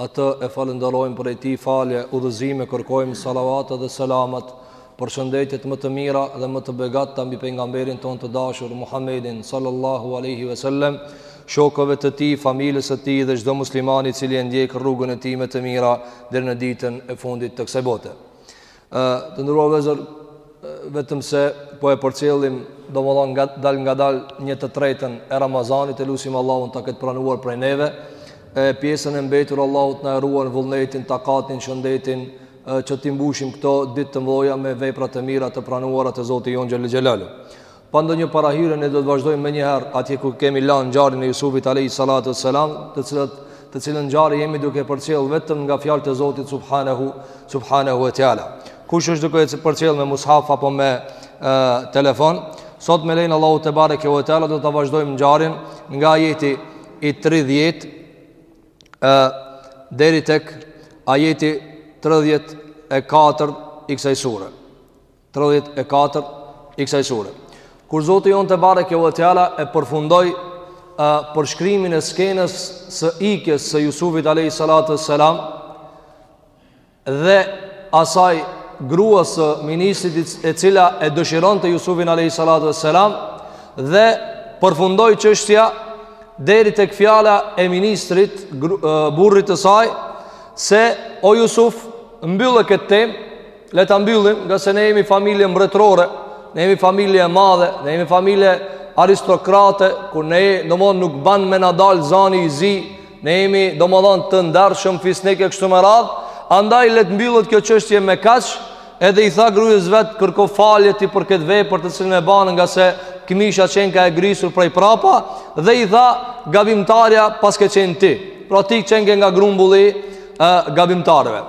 Atë e falënderojmë prej tij falje, udhëzime, kërkojmë salavatë dhe selamat, përshëndetjet më të mira dhe më të begata mbi pejgamberin tonë të dashur, Muhammedin, sallallahu aleyhi ve sellem, shokëve të tij, familjes së tij dhe çdo muslimani cili e ndjekë rrugën e tij me të mira deri në ditën e fundit të kësaj bote. Ë, të nderuar vëllezër, vetëm se po e përcjellim domethënë ngadal ngadal një të tretën e Ramazanit e lusim Allahun ta ketë pranuar prej neve e pjesën e mbetur Allahu të na e ruan vullnetin takatin shëndetin që t'i mbushim këto ditë të mëdhaja me vepra të mira të pranuara te Zoti jonë Xhele Xhelaluhu Pa ndonjë parahyrje ne do të vazhdojmë menjëherë atje ku kemi lanë ngjarjen e Jusufit alayhi salatu wassalam, të cilët të cilën ngjarje jemi duke përcjell vetëm nga fjalët e Zotit subhanahu subhanahu wa taala. Kush është duke e përcjell me mushaf apo me e, telefon? Sot me lejen e Allahut tebareke ve teala do ta vazhdojmë ngjarjen nga ajeti i 30-të deri tek ajeti 34 i kësaj sure. 34 i kësaj sure. Kur Zoti jonë tebareke ve teala e përfundoi përshkrimin e skenës së ikjes së Jusufit alayhi salatu selam dhe asaj gruas së ministrit e cila e dëshironte Jusufin alayhi salatu selam dhe përfundoi çështja deri tek fjala e ministrit burrit të saj se o Jusuf mbylle këtë temë Le ta mbyllim, ngase ne jemi familje mbretërore, ne jemi familje e madhe, ne jemi familje aristokrate, ku ne domethënë nuk ban me na dal zani i zi, ne jemi domethënë të ndershëm fisnikë e kështu me radhë, andaj le të mbyllet kjo çështje me kaq, edhe i tha grujës vet kërko falje ti për këtë vepër të cilën e bane ngase këmisha qenka e grisur prej prapa dhe i tha gabimtarja paske qenë ti pra ti qenke nga grumbulli i gabimtarëve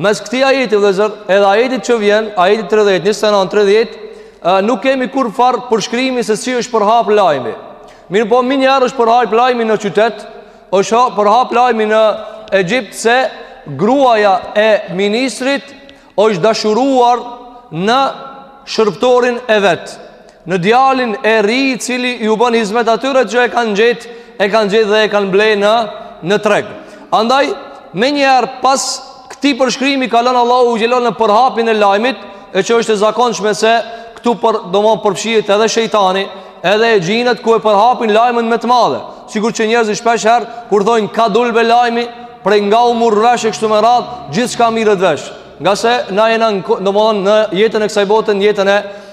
Mes këtij ajeti vëllezër, edhe ajetit që vjen, ajetit 30, 29, 30, uh, nuk kemi kurrfarë përshkrimi se si është përhap lajmi. Mirëpo menjëherë është përhap lajmi në qytet, është përhap lajmi në Egjipt se gruaja e ministrit është dashuruar në shërbëtorin e vet. Në djalin e ri i cili ju bën hizmet atyre që e kanë gjet, e kanë gjet dhe e kanë ble në në treg. Andaj menjëherë pas këtij përshkrimi ka lënë Allahu xhelal në përhapjen e lajmit, e që është e zakonshme se këtu pra domethënë përfshihet edhe shejtani, edhe e xhinët ku e përhapin lajmin me të madhe. Sikur që njerëzit shpeshherë kur thonë ka dul bre lajmi, prej nga u murr vesh e kështu me radhë, gjithçka merret vesh. Ngase na jena në, në jetën e kësaj bote, në jetën e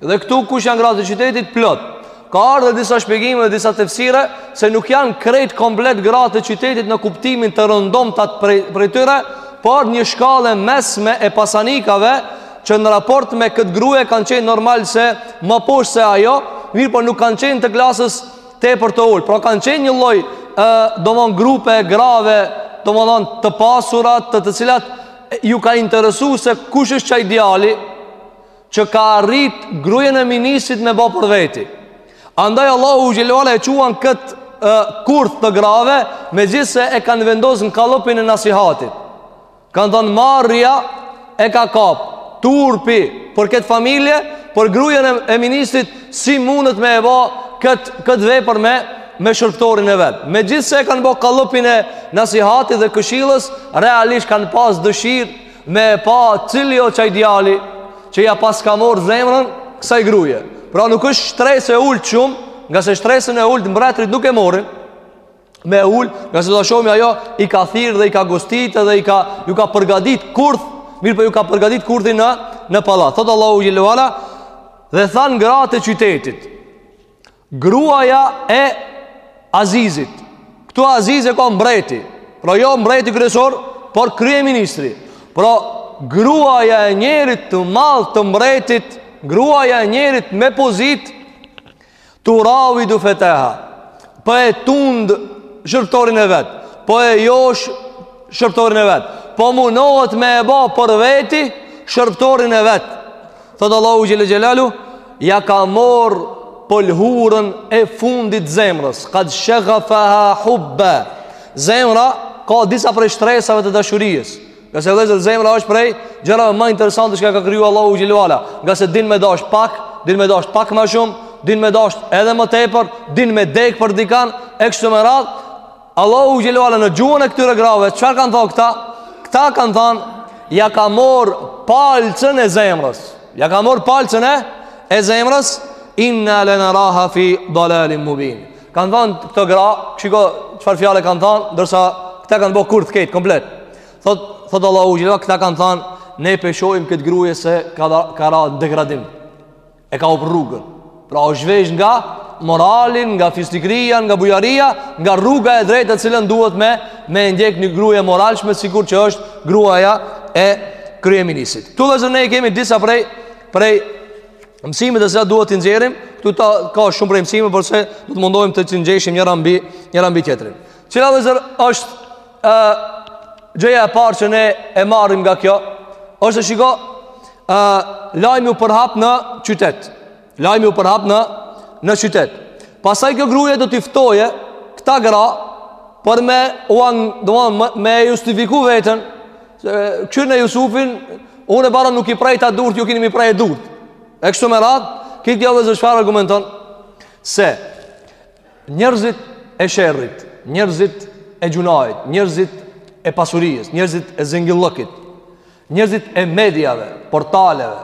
Dhe këtu kush janë gratë e qytetit plot. Ka ardhur disa shpjegime dhe disa tefsire se nuk janë krejt komplet gratë e qytetit në kuptimin të rëndomtat prej prej tyre, por një shkallë e mesme e pasanikave që në raport me këtë gruje kanë qenë normal se më poshtë se ajo, mirëpo nuk kanë qenë të klasës tepër të ulë, pra kanë qenë një lloj ë domethon grupe grave, domethon të pasura, të të cilat ju ka interesu se kush është qaj djali, që ka arrit grujën e ministrit me e bo për veti. Andaj Allahu xhel-le ue ala e quan këtë e, kurth të grave, megjithëse e kanë vendosë në kallëpin e nasihatit. Kanë thonë marrja e ka kapë, turpi për këtë familje, për grujën e, e ministrit, si mundet me e bo këtë, këtë vepër me, me shërbëtorin e vet. Megjithëse e kanë bo kallëpin e nasihatit dhe këshillës, realisht kanë pas dëshirë Me e pa cili o qaj djali Që ia paska morr zemrën Kësaj gruje Pra nuk është shtresë e ult shumë Ngase shtresën e ult mbretrit nuk e morrin me ul Ngase do shohim ajo I ka thirr dhe i ka gostit Dhe i ka, ju ka përgadit kurth Mirëpo ju ka përgadit kurthin në, në pallat Thotë Allahu xhel-le ue ala Dhe thanë gratë e qytetit Gruaja e Azizit. Këtu Aziz e ka mbreti. Pra jo mbreti kryesor, por kryeministri. Pra gruaja e njerit të madh të mbretit, gruaja e njerit me pozitë turavidu fetaha. Po e tund shërbëtorin e vet. Po e josh shërbëtorin e vet. Po munohet me e ba për veti shërbëtorin e vet. Thotë Allahu xhel-le xhelaluhu Ia ka morr pëlhurën e fundit t'zemrës Kad shegafeha hubbe Zemra ka disa prej shtresave të dashurijës Ngase vllezër zemra është prej gjërave më interesante që ka kriju Allahu xhel-le ue ala Ngase din me dash pak Din me dash pak ma shumë Din me dash edhe më tepër Din me dek për dikan E kshtu me radhë Allahu xhel-le ue ala në gjuhën e këtyre grave Çfarë kanë thonë këta? Këta kanë thonë Ia ka morr palcën e zemrës Ia ka morr palcën e e zemrës Inna le neraha fi dalalin mubin Kanë thonë këto gra Shiko çfarë fjale kanë thonë Ndërsa këta kanë bo kurth krejt komplet Thot, thot Allahu xhel-le ue ala këta kanë thonë Ne p'e shohim këtë gruje se ka, ka ra n'degradim E ka hupë rrugën Pra u zhvesh nga morali, nga fisnikria, nga bujaria Nga rruga e drejtë të cilën duhet me Me ndjek një gruje e moralshme Sikur që është gruaja e kryeministrit Këtu vllezër ne i kemi disa prej Prej mësime të cilat duhet t'i nxjerrim Këtu ka, ka shumë prej mësime Por se do të mundojmë të t'i ngjeshim njëra mbi, njëra mbi tjetrin Cila vllezër është ë gjëja e parë që ne e marrim nga kjo është e shiko ë lajmi u përhap në qytet. Lajmi u përhap në në qytet. Pastaj kjo gruaja do t'i ftoje këta gra për me u an, domthon me, me justifiku veten se kqyrne Jusufin unë bare nuk i prejta durt, ju keni mi pre durt. E kështu me radh, qikjo vllezër çfarë argumenton se Njerëzit e sherrit, njerëzit e gjunait, njerëzit e pasurisë, njerëzit e zengillëkit, njerëzit e mediave, portaleve,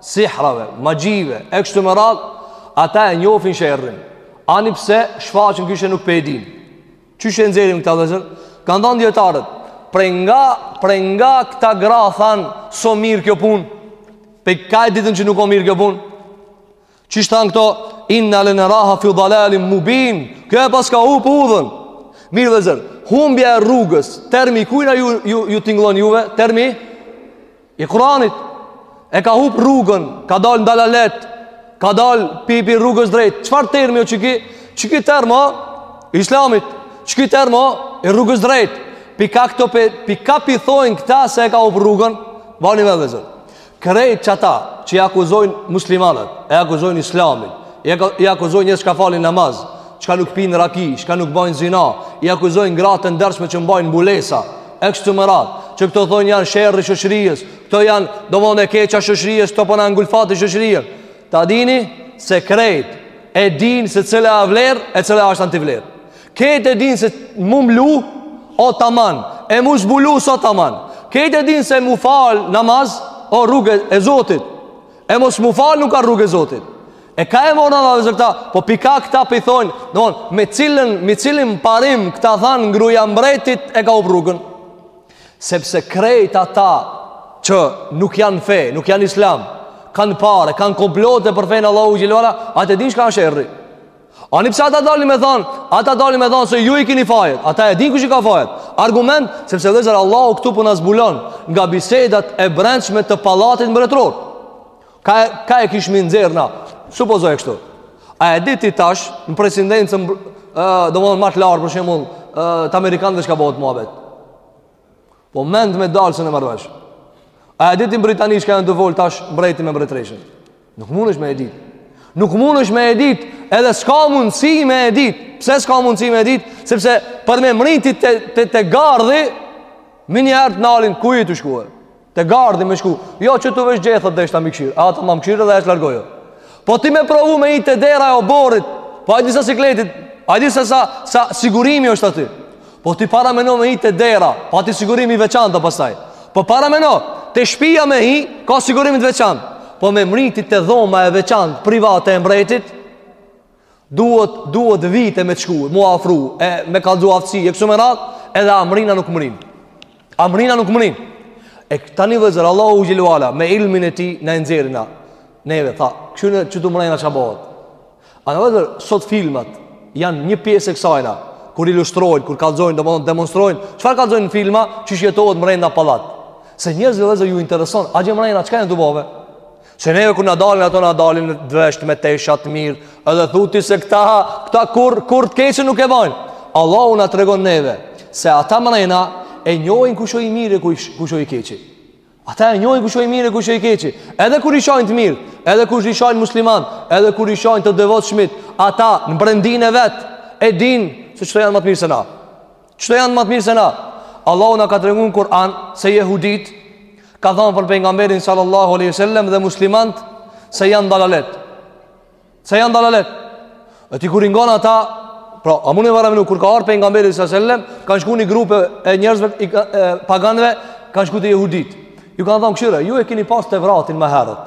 sihrave, magjive, e kështu me radhë, ata e njofin sherrin. Ani pse shfaqen kishe nuk pe din. Qysh e nxjerrim këta vllezër? Kan than dijetarët. Prej nga prej nga këta gra than s'o mirë kjo punë. Pej ka e ditën që nuk o mirë kjo punë. Qysh thanë këto, inna le neraha fi dalalin mubin, kjo e paska hup udhën. Mirë vllezër, humbja e rrugës, termi i kujna ju, ju, ju tingllon juve, termi i Kuranit, e ka hup rrugën, ka dalë në dalalet, ka dalë pi pi rrugës drejt, çfarë termi o qiki, qiki term o i islamit, qiki term o i rrugës drejt, pi ka këto, pi ka pi thojnë këta se e ka hup rrugën, vani me vllezër. Krejt që ata që i akuzojnë muslimanët, e akuzojnë islamin, i akuzojnë njerz çka falin namaz, çka nuk pinë raki, çka nuk bajnë zina, i akuzojnë gratë të ndershme që mbajnë mbulesa, e kështu me radhë, që këto thonë janë sherri i shoqërisë, këto janë domethanë e keqja shoqërisë, këto po na ngulfatin shoqërinë. Ta dini se krejt e dinë se cila a vlerë e cila është antivlerë. Krejt e din se mu mlu o taman, e mu zbulu s'o taman. Krejt e din se mu fal namaz o rrugë e Zotit. E mos mu fal nuk a rrugë e Zotit. E ka e morën vllezër këta, po pi ka këta pi thonë, domethanë, me cilën, me cilin parim këta thanë gruja mbretit e ka hup rrugën. Sepse krejt ata që nuk janë fe, nuk janë islam, kanë pare, kanë komplote për fenë e Allahut xhel-le ve ala, ata e din çka është sherri. Ani pse ata dalin me than, ata dalin me than se ju i keni fajet. Ata e din kush i ka fajet. Argument sepse vllezër Allahu këtu po na zbulon nga bisedat e brendshme të pallatit mbretëror. Ka ka e kishmi nxjerr na. Supozoje kështu. A e di ti tash në presidencën ë domethanë më të lartë për shembull të amerikanëve çka bëhet muhabet. Po mend me dalë sen e marr vesh. A e di ti n'Britani çka janë te fol tash mbreti me mbretëreshën? Nuk mundesh me e ditë. Nuk mundesh me e ditë, edhe s'ka mundësi me e ditë. Pse s'ka mundësi me e ditë? Sepse për me mbrrijt te, te, te gardhi, menjëherë të nalin, ku je tu shku? Te gardhi me shku. Jo që të vesh gjethet deshta mi kqyr. Ata mi kqyr dhe e shlargojë. Po ti me provu me hi te dera e oborrit, po a di sa sikleti, a di sa sa, sa sigurimi është aty. Po ti parameno me hi te dera Pa ti sigurimi i veçantë pastaj Po parameno Te shpia me hi Ka sigurim të veçantë Po me mri ti te dhoma e veçantë Private e mbretit Duhet, duhet vite me t'shku Mu afru E me kallzu aftësi E kështu me radhë Edhe a mrin a nuk mrin A mrin a nuk mrin. E tani vëzër Allahu xhelle ue ala me ilmin e tij na e nxjerr na. Neve tha, kqyrne qëtu mrena çka bohet. A vëzër sot filmat janë një pjesë e kësajna kur ilustrojnë, kur kallzojnë, domethënë demonstrojnë, çfarë kallzojnë në filma, qysh jetohet mrena n'pallat. Se njerëzve vëzër ju intereson, atje mrena, çka janë tu bo? Se neve kur na dalin ato na dalin të veshtë me tesha të mira, edhe thu ti se këta këta kurrë kurrë të keqen nuk e bajnë. Allahu na tregon neve se ata mrena e njohin kush është i mirë e kush është i keqi. Ata e njohin kush është i mirë e kush është i keqi. Edhe kur i shohin të mirë, edhe kur i shohin musliman, edhe kur i shohin të devotshmit, ata në brendinë e vet e dinë se qëta janë më të mirë se na. Qëta janë më të mirë se na. Allahu na ka treguar në Kur'an se jehuditë kanë thënë për pejgamberin sallallahu alaihi wasallam dhe muslimanët se janë dalalet. Se janë dalalet. E ti kur i ngon ata, pra, a mun parameno kur ka ardhur pejgamberi sallallahu alaihi wasallam, kanë shkuar një grup i njerëzve i paganëve, kanë shkuar te jehuditë. Ju kanë thënë kqyre, ju e keni pas Tevratin më herët.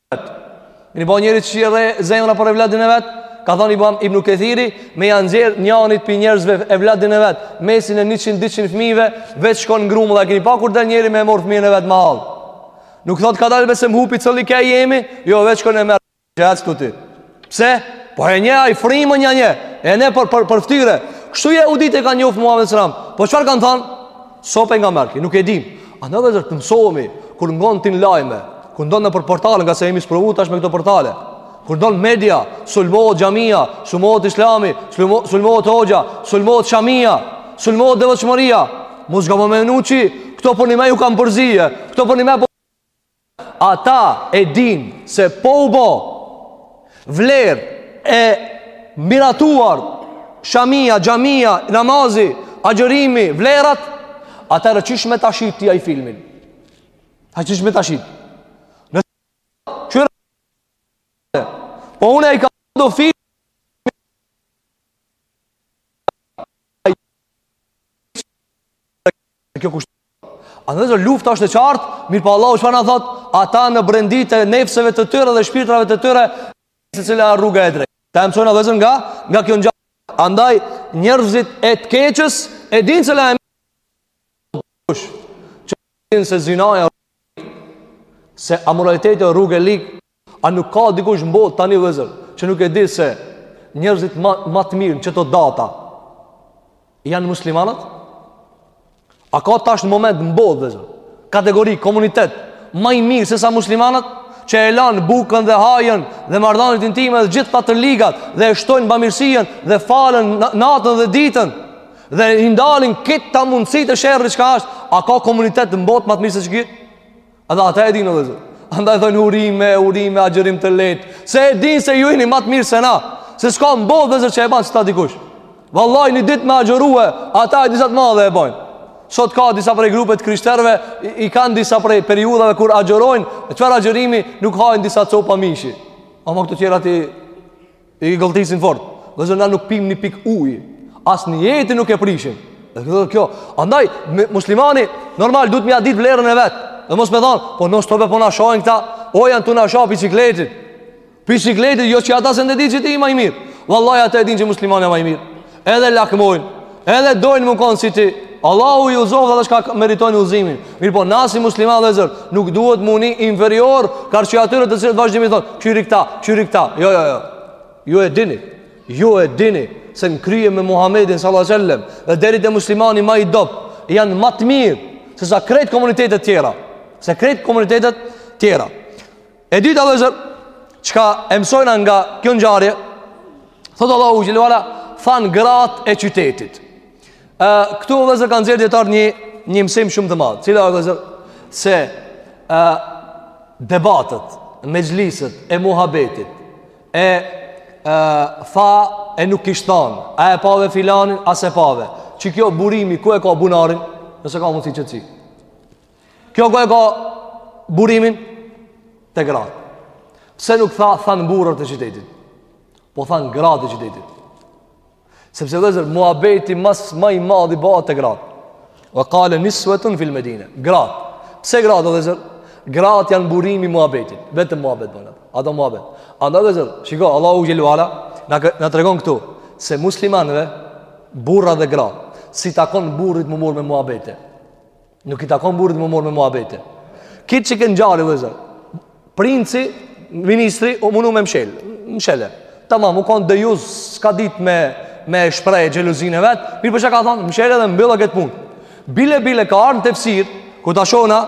Një bërë njëri qysh i rreh zemra për evladin e vetë Ka thonë imam ibn Kethiri Me ja nxjerrë njanit prej njerëzve evladin e vetë N'mesin e 100-200 fmive Veç shkon në grumbull a e kini pa kur del njeri me e morë fmiën e vetë n'mahallë Nuk thotë ka dalë besë më hupi cili ke i jemi Jo veç shkon e merë Që e cë Pse? Po e njeh ai frymën ja njeh. E njeh për për për ftyre. Kështu jehuditë e kanë njoft Muhamedin sallam. Po çfarë kanë thënë? Sopë nga marki, nuk e dim. A do të të mësohemi kur ngon tin lajme, kur ndon nëpër portale nga se jemi sprovu tash me këto portale. Kur ndon media, sulmohet xhamia, sulmohet Islami, sulmohet sulmohet hoxha, sulmohet xhamia, sulmohet devotshmëria. Mos gabon me nuçi, këto po më ju kanë përzie. Këto po më Ata e dinë se po u bo vlerë e miratuar shamia, xhamia, namazi, agjërimi, vlerat, atëherë qysh me ta shit ti ai filmin. Ai qysh me ta shit. Në çfarë? Po unë ai ka do film kjo kushtet. A vëzër lufta është e qartë, mirëpo Allahu ç'po na thotë, ata në brenditë e nefseve të tyre dhe shpirtrave të tyre, se cila o rruga e drejtë. Ta e mësojmë a vëzër nga, nga kjo ngjarje. Andaj njerëzit e së keqes, e dinë cila o e mira, që dinë se zinaja, se amoraliteti o rrugë e ligë, A nuk ka dikush në botë tani vllezër që nuk e di se njerëzit ma të mirë në qito data janë muslimanët? A ka tash në moment në botë vllezër kategori komunitet ma i mirë se sa muslimanët që e lanë bukën dhe hajën dhe marrëdhëniet intime dhe gjithë të ligat dhe e shtojnë bamirësinë dhe falen natën dhe ditën dhe i ndalin qita mundësi të sherrit çka asht a ka komunitet në botë ma të mirë se qiky Edhe ata e dinë vllezër Andaj thojnë urime, urime, agjërim të lehtë Se e dinë se ju i një matë mirë se na Se s'ka në botë vllezër që e ban qita dikush Vallahi një ditë me agjërue Ata e di sa të madhe e bajnë Sot ka disa prej grupe të krishterëve i, i kanë disa prej periudhave kur agjërojnë E çfarë agjërimi nuk hajnë disa copa mishi Ama këto tjerat i I gëlltisin fort. Vllezër na nuk pimë një pikë uji. As nijetin nuk e prishim. Dhe kjo, kjo. Andaj, muslimani, normal, duhet me ia ditë vlerën e vet. Dhe mos me thonë, po nështë tobe po na shajnë këta, o janë tu na sha prej sikletit. Prej sikletit, jo që ata s'e dinë që ti je ma i mirë. Vallahi, ata e dinë që muslimani ë ma i mirë. Edhe lakmojnë, edhe dojnë me konë si ti. Allahu i udhëzoftë ata çka meritojnë udhëzimin. Mirëpo, na si musliman vllezër, nuk duhet m'u ni inferior, karshi atyre të cilët vazhdimisht thonë, qyri këta, qyri këta. Jo, jo, jo. Ju e dini, ju e dini, se në krye me Muhammedin s.a.s. dhe deri te muslimani ma i dobët, janë ma të mirë, se sa krejt komunitetet tjera, se krejt komunitetet tjera. E dyta vllezër, çka e mësojna nga kjo ngjarje, thotë Allahu xhele ve ala, thanë gratë e qytetit. E, këtu vllezër kanë nxjerrë dijetarët një, një mësim shumë të madhë. Cila ë vllezër, se e, debatet, mexhliset, e muhabetit, e, e tha e nuk kish thanë, a e pave filanin, a s'e pave. Qikjo burimi, ku e ka bunarin, nëse ka mundësi që të cikë. Kjo ku e ka burimin te gratë. Pse nuk tha thanë burrat e qytetit? Po thanë gratë e qytetit. Sepse vllezër, muabeti mas ma i madhi bahet te gratë. Ve kale nisvetun fil medine. Gratë. Pse gratë, vllezër? Gratë janë burimi muabetit. Vetëm muabet bëjnë. Ato muabet. Andaj, vllezër, shiko, Allahu xhele ve ala, na, na tregon këtu, se muslimanëve, burra dhe gra, s'i takon burrit m'u morr me muabete. Nuk i takon burrit m'u morr me muabete. Kitë qikët ngjarje, vllezër, princi, ministri, u munu me mshel, mshele. Tamam, u konë dejuz, s'ka ditë me, me shpreh xhelozinë e vet, mirëpo çka ka thonë, mshele dhe mbylle këtë punë. Bile, bile, ka ardhë në tefsir, kur ta shona,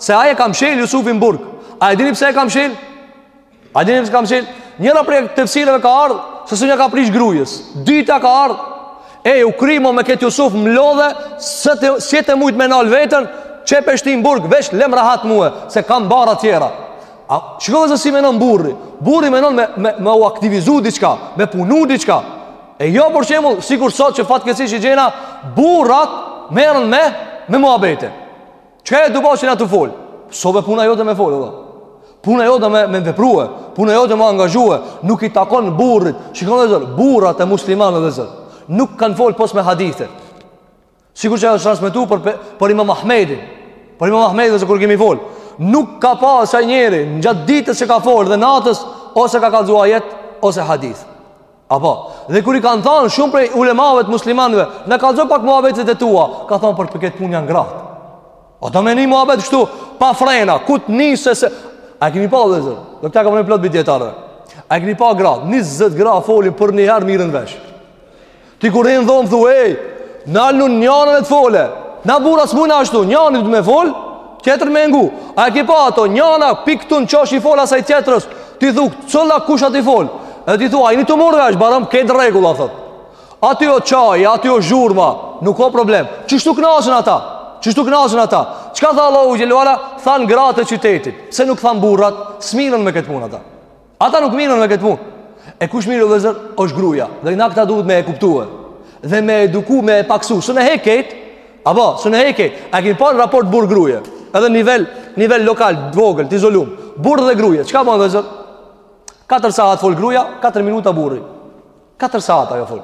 se ai e ka mshel Jusufin n'burg. A e dini pse e ka mshel? A e dini pse e ka mshel? Njëra prej tefsireve ka ardh se s'un ja ka prish grujës. E dyta ka ardh E u kry mo me këtë Jusuf më lodhe Se ti s'je tu mujt me nal veten Qe pe shti në burg veç lem rahat mue Se kam barra tjera A shikove se si menon burri Burri menon me, me, me u aktivizu diçka Me punu diçka E jo për shembull sikur sot që fatkeqësisht i gjena Burrat merren me Me muhabete Çka je tu bo qaty tu fol? S'o be puna jote me fol, vlla. Puna jote me me veprue, puna jote me u angazhue, nuk i takon burrit. Shikoni vëllezër, burrat e muslimanëve vëllezër. Nuk kanë fol pos me hadithe. Sikur që asht transmetu për për Imam Ahmedin. Për Imam Ahmedin se kur kemi fol, nuk ka pa asnjeri gjatë ditës që ka fol dhe natës ose ka kallzu ajet ose hadith. Apo, dhe kur i kanë thanë shumë prej ulemave të muslimanëve, na kallzo pak muhabetet e tua, ka thanë për për këtë punë janë gratë. A do me ni muhabet kështu, pa frena, ku të nisë se... A e keni pa vëllezër, dhe këta e ka përmend plot prej dijetarëve. A e keni pa gratë, njëzet gra folin përnjëherë mirren vesh. Ti kur hin n'dhomë, thu, ej, nalnu njana le të folë, na burrat s'mujna ashtu, njani me fol, Tjetri me ngu A e ki pa ato Njana pik këtu në qosh i fol asaj tjetrës Ti thu cilla kujt asht tu i fol E ti thua a jeni tu u marr vesh Barëm kejt n'rregull a thot Aty o çaj Aty o zhurma Nuk o problem Qashtu knaqen ata Qashtu knaqen ata Çka tha Allahu xhele ve ala Than gratë e qytetit Pse nuk than burrat S'mirren me këtë punë ata Ata nuk mirren me këtë punë. E kush mirret vëllezër është gruja Dhe na këta duhet me e kuptue Dhe me eduku me e paksu S'un e hek kejt Apo, s'un e hek kejt A kemi pa n'raport burrë gruje Edhe nivel, nivel lokal, t'vogël, t'izolum Burrë dhe gruje, çka bon vëllezër? 4 saat fol gruja, 4 minuta burri 4 saat ajo fol.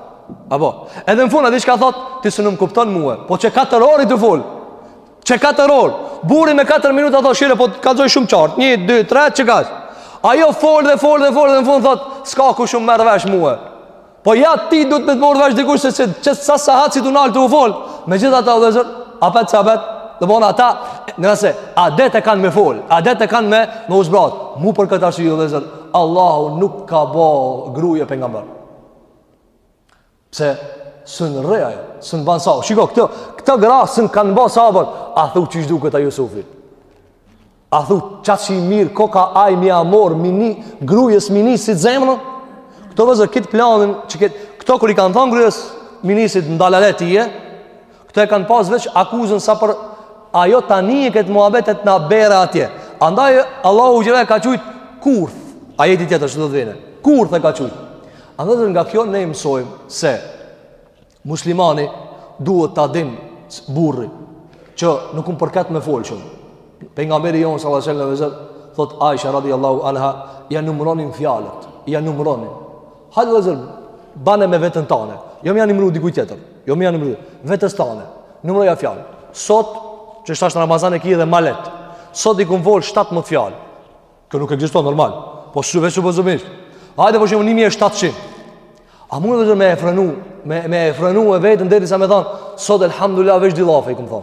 Apo, edhe në fund a di çka thot? Ti s'un më kupton mua. Po qe 4 orë je tu fol. Qe 4 orë. Burri me 4 minuta thot, "Kqyre, po t'kallzoj shumë qartë. 1 2 3 çka?" Ajo fol dhe fol dhe fol dhe në fund thot, "S'ka kush më merr vesh mua." Po a ti do me të marr vesh dikush se qe sa saat s'je tu u nal tu fol. Megjithatë, o vëllezër, apet sabër? Do bona ata, nëse adet e kanë me fol, adet e kanë me me u zbraz. Mu për këtë arsye, o vëllezër, Allahu nuk ka bo gruje pejgamber. Pse, s'un rri ajo, s'un ban sabër, shiko, këto, këto gra s'un kanë bo sabër, a thu qysh duket ai Jusufi. A thu qaq i mirë koka ai me ia marr, mini, grujës ministrit zemrën, këto vëllezër, këtë planin, që këtë, këto kur i kanë thonë grujës ministrit n'dalalet je, Këto e kanë pas veç akuzën sa për ajo tanë këto muhabetet u bënë atje. Andaj, Allahu xhel-le e ka qujt kurth. Ajeti tjetër që do të vjen. Kurth e ka qujt. Andaj dhe nga kjo ne mësojmë se muslimani duhet ta din burri që nuk i përket me folë shumë. Pejgamberi jonë, salallahu alejhi ve selem vëllazër, thot Aisha radiallahu anha, ia numëronin fjalët, ia numëronin. Hajde vëllazër, bane me veten tane. Jo me ia nimru dikujt tjetër. Jo, me ia nimru vetes tane. Numëroja fjalët. Sot që është tash Ramazan e ki edhe ma lehtë. Sot i kom fol 17 fjalë. Kjo nuk ekziston normal. Po veç supozimisht. Hajde po i shumoj 1700. A mund vëllazër me e frenu, me me e frenu veten derisa me than, sot elhamdulillah veç dy llafe i kom thon.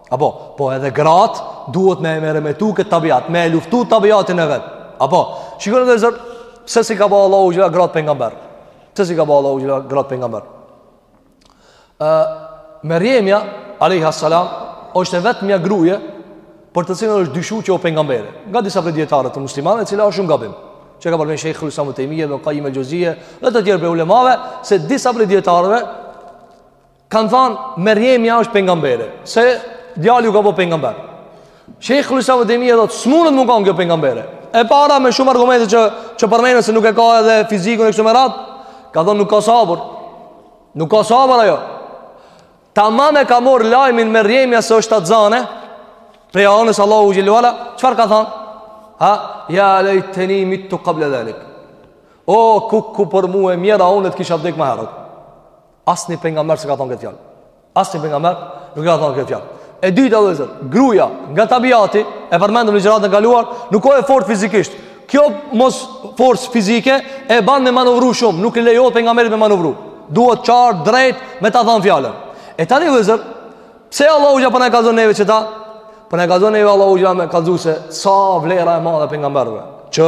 Apo, po edhe gratë duhet me e meremetu këtë tabiat, me e luftu tabiatin e vet. Apo, shikoni vëllazër, pse s'i ka ba Allahu xhel-le gratë pejgamberë. Pse s'i ka ba Allahu xhel-le gratë pejgamberë. Merjemja, alejha selam, është e vetmja gruje, për të cilën është dyshu që o pejgambere. Nga disa prej dijetarëve muslimanë, e cila është shumë gabim. Që e ka përmend Shejhul Islam Ibn Tejmije, Ibn Kajim el Xhevzije, dhe të tjerë prej ulemave, se disa prej dijetarëve, kanë thanë, Merjemja është pejgambere, se djali ju ka bo pejgamber. Shejhul Islam Ibn Tejmije thotë, s'mundet me kanë kjo pejgambere. E para me shumë argumente që, që përmend se nuk e ka edhe fizikun e kështu me radhë, ka thonë nuk ka sabër. Nuk ka sabër ajo. Tamam e ka marrë lajmin Merjemja se është shtatzane, prej anës Allahut xhel-le ue ala, çfarë ka thonë? Ha, ja lejteni mitu kable dhalik. O, ku ku për mu e mjera, unë të kisha vdek më herët. Asnjë pejgamber s'ka thënë këtë fjalë. Asnjë pejgamber nuk e ka thënë këtë fjalë. E dyta vëllazër, gruaja nga tabiati e përmendëm në ligjëratën e kaluar, nuk o e fortë fizikisht. Kjo mos forcë fizike e bën me manovru shumë, nuk i lejohet pejgamberit me manovru. Duhet qartë, drejt me ta thënë fjalën. E tani vëllazër, pse Allahu xhel-le po na i kallzon neve qeta? Po na i kallzon neve Allahu xhel-le me kallzu se sa vlera e madhe pejgamberëve që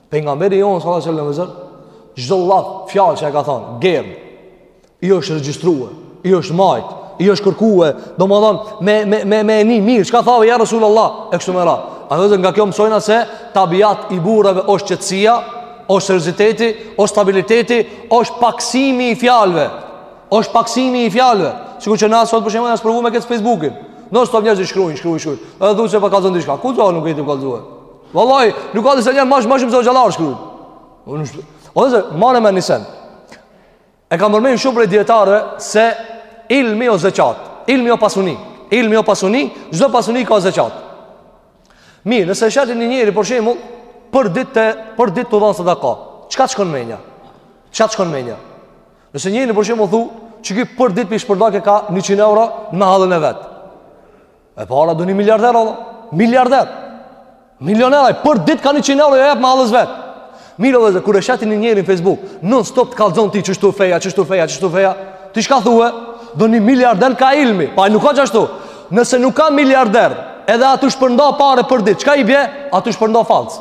Pejgamberi jonë sallallahu alaihi wasallam çdo llaf fjalë që e ka thënë, germ, i është regjistruar, i është majt, i është kërkuar, domethënë me me me me e ni mirë, çka thave ja Resulullah, e kështu me radhë. Atëherë nga kjo mësojna se tabiat i burrave është qetësia, është serioziteti, është stabiliteti, është paksimi i fjalëve. Është paksimi i fjalëve. Sikur që Zoti sot për shembull na sprovu me këtë Facebookin. Do njerëz non stop shkruajnë, shkruajnë, shkruajnë. Edhe thu se po kallzon diçka. Ku çdo nuk e di të kallzuar. Vallai, nuk ka dëshirë ma shumë ma shumë me zgjat larg shku. Unë është, ose marrë me nisen. E kanë përmend shumë prej dijetarëve se ilmi o zeqat, ilmi o pasuni, ilmi o pasuni, çdo pasuni ka zeqat. Mirë, nëse sheh ti një njeri për shembull për ditë për ditë tu dhon sadaka, çka t'shkon menja? Çka t'shkon menja? Nëse njëri për shembull thu, qiky për ditë po i shpërndake ka 100 euro në mahallën e vet. E para ndonjë miliarder, Allah. Miliarder. Milioner ai, për ditë ka njëqind euro, e jep mahallës vet. Mirë o vëllezër, kur e sheh ti një njeri në Facebook, non stop të kallzon ty qështu feja, qështu feja, qështu feja, ti çka thue, ndonjë miliarder kah ilmi, po ai nuk a qashtu. Nëse nuk a miliarder, edhe a tu shpërnda pare për ditë, çka i bje, a tu shpërnda fallc.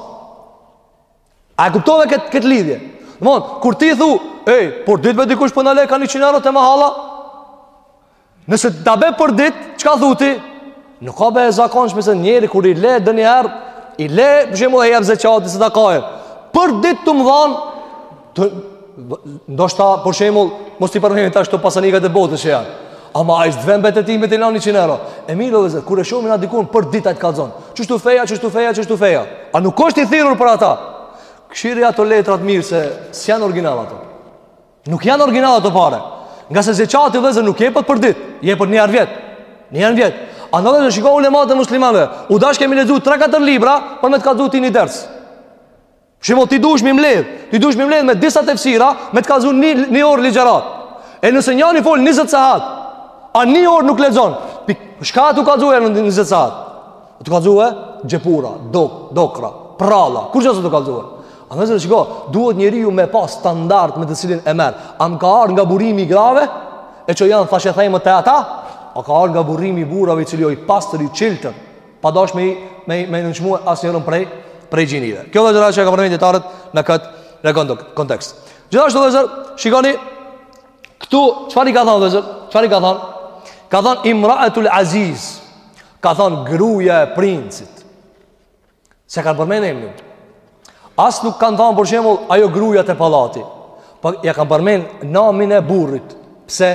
A e kuptove këtë këtë lidhje? Domthon, kur ti thu, ej, për ditë be dikush po na len ka 100 euro te mahalla. Nëse ta bën për ditë, çka thu ti? Nuk a be e zakonshme se njeri kur i le ndonjë herë, i le, për shembull, e jap zeqatin se ta ka. Për ditë tu m'dhan, të Ndoshta për shembull, mos t'i përmendim tash këta pasanikët e botës që janë. Ama ai s'vjen vetë ty me t'i lënë 100 euro. E mirë o vëllezër, kur e shohim na dikon për ditë ai të kallzon. Çështu feja, çështu feja, çështu feja. A nuk është i thirrur për ata? Kqyri ato letrat mirë se s'janë origjinal ato. Nuk janë origjinal ato fare. Ngase zeqati vëllezër nuk jepet për ditë, jepet një herë vjet. Një herë vjet. Andaj nëse ti shikon ulematë e muslimanëve, u dashke me lexu 3-4 libra për me të kallzu ty një ders. Shembull, ti dush mi mledh, ti dush mi mledh me disa tefsira, me të kallzu një, një orë ligjëratë. E nëse njani fol 20 sahat, a një orë nuk lexon, pi, çka a tu kallzu në 20 sahat? A tu kallzu gjepura, do, dokrra, prralla, kurgjë s'a tu kallzu. A nëse të shiko, duhet njeriu me pas standard me të cilin e merr. A m'ka ardh nga burimi i grave, e që janë thashethemet te ata, a ka ardh nga burimi i burave i cili o i pastër i çiltër, Pa dash me me me nënçmu asnjërën prej prej gjinive. Kjo vëllezër që kanë përmend dijetarët në kët në kontekst. Gjithashtu vëllezër, shikoni këtu çfarë i ka thënë vëllezër? Çfarë i ka thënë? Ka thënë Imraatul Aziz. Ka thënë gruaja e princit. S'e kanë përmend emrin. As nuk kanë thënë për shembull ajo gruaja te pallati. Po ia kanë përmend namin e burrit. Pse?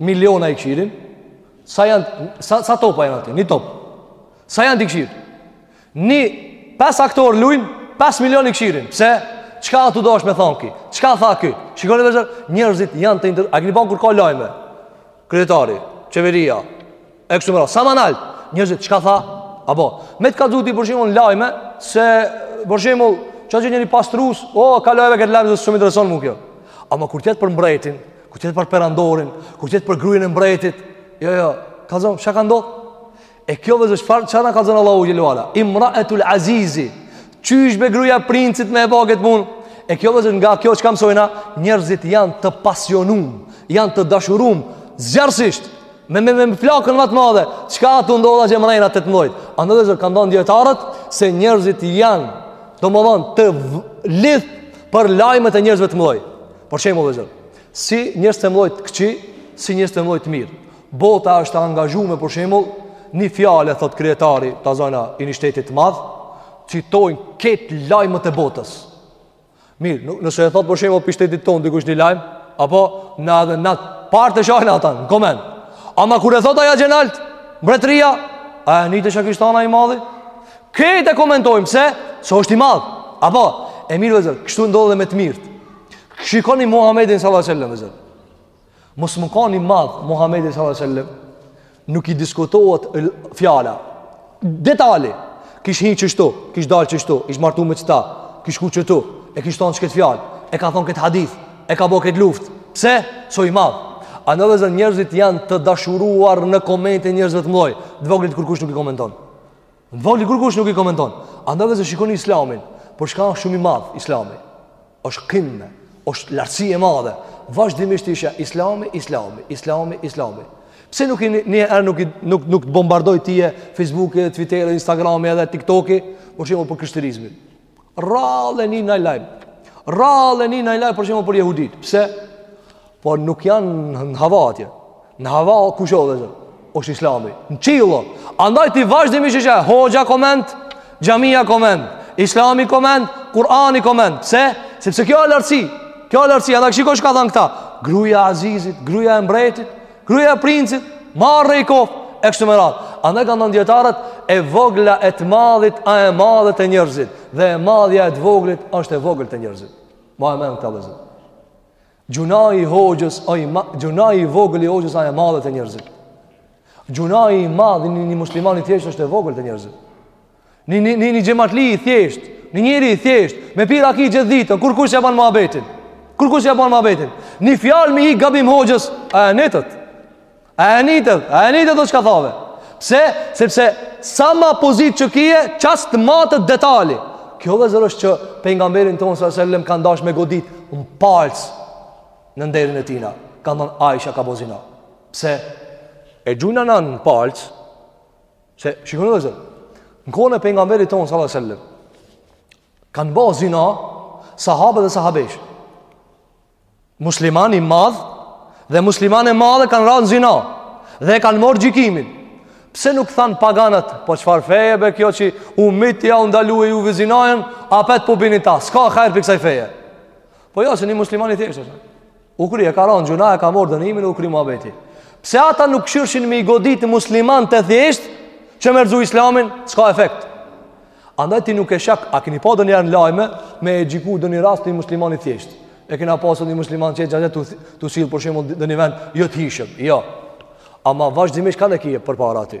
Miliona i kqyrin. Sa janë sa sa topa janë aty? Një top. Sa janë tu kqyr? Nja pesë aktorë lujnë 5 milionë i kqyrin. Pse? Çka a tu dash me thonë ky? Çka tha ky? Shikoni vëllezër, njerëzit janë të inter... A keni pa kur ka lajme? Kryetari, qeveria, E kështu me radhë, sa ma nalt, njerëzit çka tha? Apo, me të kallzu ti për shembull lajme se për shembull qaj njeri pastrus, o oh, kaloje këtë lajm se shumë intereson mu kjo. Ama kur t'jetë për mbretin, kur t'jetë për perandorin, kur t'jetë për grujën e mbretit, jo, jo, kallzo, çka ka ndodh? E kjo vllezër është farë, që na kallzon Allahu Xhelle ue ala? Imraetul azizi, qysh bre gruja e princit me e ba këtë punë? E kjo vllezër nga kjo çka mësojna, njerëzit janë të pasionum, janë të dashurum, zjarësisht, Me me me flakën më të madhe, çka a tu ndodh atje mrena te të mdhojt? Andaj vllezër kanë thonë dijetarët se njerëzit janë, domethonë, të lidht për lajmet e njerëzve të mdhoj. Për shembull vllezër, si njerëz të mdhoj të këqij, si njerëz të mdhoj të mirë. Bota është e angazhume, për shembull, një fjalë e thot kryetari, ta zona, i një shtetit madh, citojnë krejt lajmet e botës. Mirë, nëse e thot për shembull pi shtetit ton dikush një lajm, apo na edhe na part e shajnë ata në koment. Ama kur e thot aj që o nalt, mbretëria, a e nite çka kish thanë aj i madhi? Krejt e komentojmë pse? Se është i madh. Apo e mirë vllezër, kështu ndodh edhe me të mirët. Shikoni Muhammedin sallallahu alaihi wasallam. Mos me kan i madh Muhamedi sallallahu alaihi wasallam nuk i diskutohet fjala. Detali, kish hin çështu, kish dal çështu, ish martu me çta, kish shku çtu, e kish thon çket fjalë, e ka thon kët hadith, e ka bo kët luftë. Pse? Se o i madh. Andaj vllezër njerëzit janë të dashuruar në komente të njerëzve të mdhoj. Të voglit kurkush nuk i komenton Voglit kurkush nuk i komenton. Andaj vllezër shikoni islamin, për shkak është shumë i madh islami. është kimme, është lartësi e madhe. Vazhdimisht e sheh islami, islami, islami, islami. Pse nuk një herë nuk, nuk, nuk të bombardon ty Facebooki, Twitteri, Instagrami edhe TikToki, për shembull për krishterizmin. Rrallë e nin naj lajm. Rrallë e nin naj lajm për shembull për jehudit. Pse? Po nuk janë në hava atje. Në hava kush o vllezër? Osht islami. Në qiell o. Andaj ti vazhdimisht sheh: Hoxha koment. Xhamia koment. Islami koment. Kurani koment. Pse? Sepse kjo a lartësi. Kjo a lartësi. Andaj shiko çka thanë këta. Gruja e azizit. Gruja e mbretit. Gruja e princit, marre i koft, e kështu me radhë. Andaj kanë thanë dijetarët, e vogla e të madhit, a e madhe te njerëzit, dhe e madhja e të voglit, është e vogël te njerëzit. Mbaje n'mend këta vllezër. Gjynahi i hoxhës, a i ma, gjynahi i vogël i hoxhës, a e madhe te njerëzit. Gjynahi i madh i një, një muslimani t'thjeshtë është e vogël te njerëzit. Një një një një xhematli i thjesht Një njeri i thjesht Me pi raki gjithë ditën Kurrkush s'e ban muhabetin Kurrkush s'ia ban muhabetin Një fjalë me i gabu hoxhës A e nijtët A e nijtët A e nijtët o çka tha Pse Sepse Sa ma pozit që kije Qashtu matet detali Kjo vllezër është që Pejgamberin tonë Sa sellem kan dasht me godit Në palc Në nderin e tina Kan thonë Aisha ka bo zina Pse E gjuna në në palc Pse shikoni vëllazër, në kohën e pejgamberit ton sallallahu alajhi wasallam kanë bo zina sahabe dhe sahabesha. Musliman i madh dhe muslimane madhe kanë ranë n'zina dhe kanë morë gjykimin. Pse nuk than paganët, po çfarë feje be kjo që umetit ja u ndaloi juve zinanë, apet po bini n'ta. S'ka hajr pi kësaj feje. Po jo, se një musliman i thjeshtë është. U kry, e ka ranë n'gjunah, e ka morë dënimin, u kry muhabeti. Pse ata nuk kqyrshin me i godit muslimant të thjesht, që me rëzu islamin, s'ka efekt. Andaj ti nuk e sheh, a keni pa donjëherë në lajme, me e gjiku donjë rast t'ni muslimani t' thjesht. E kena pasë një musliman që e ka, tu u sill për shembull donjë vend, jo të hijshëm, jo. Ama vazhdimisht kanë e ki përpara ti.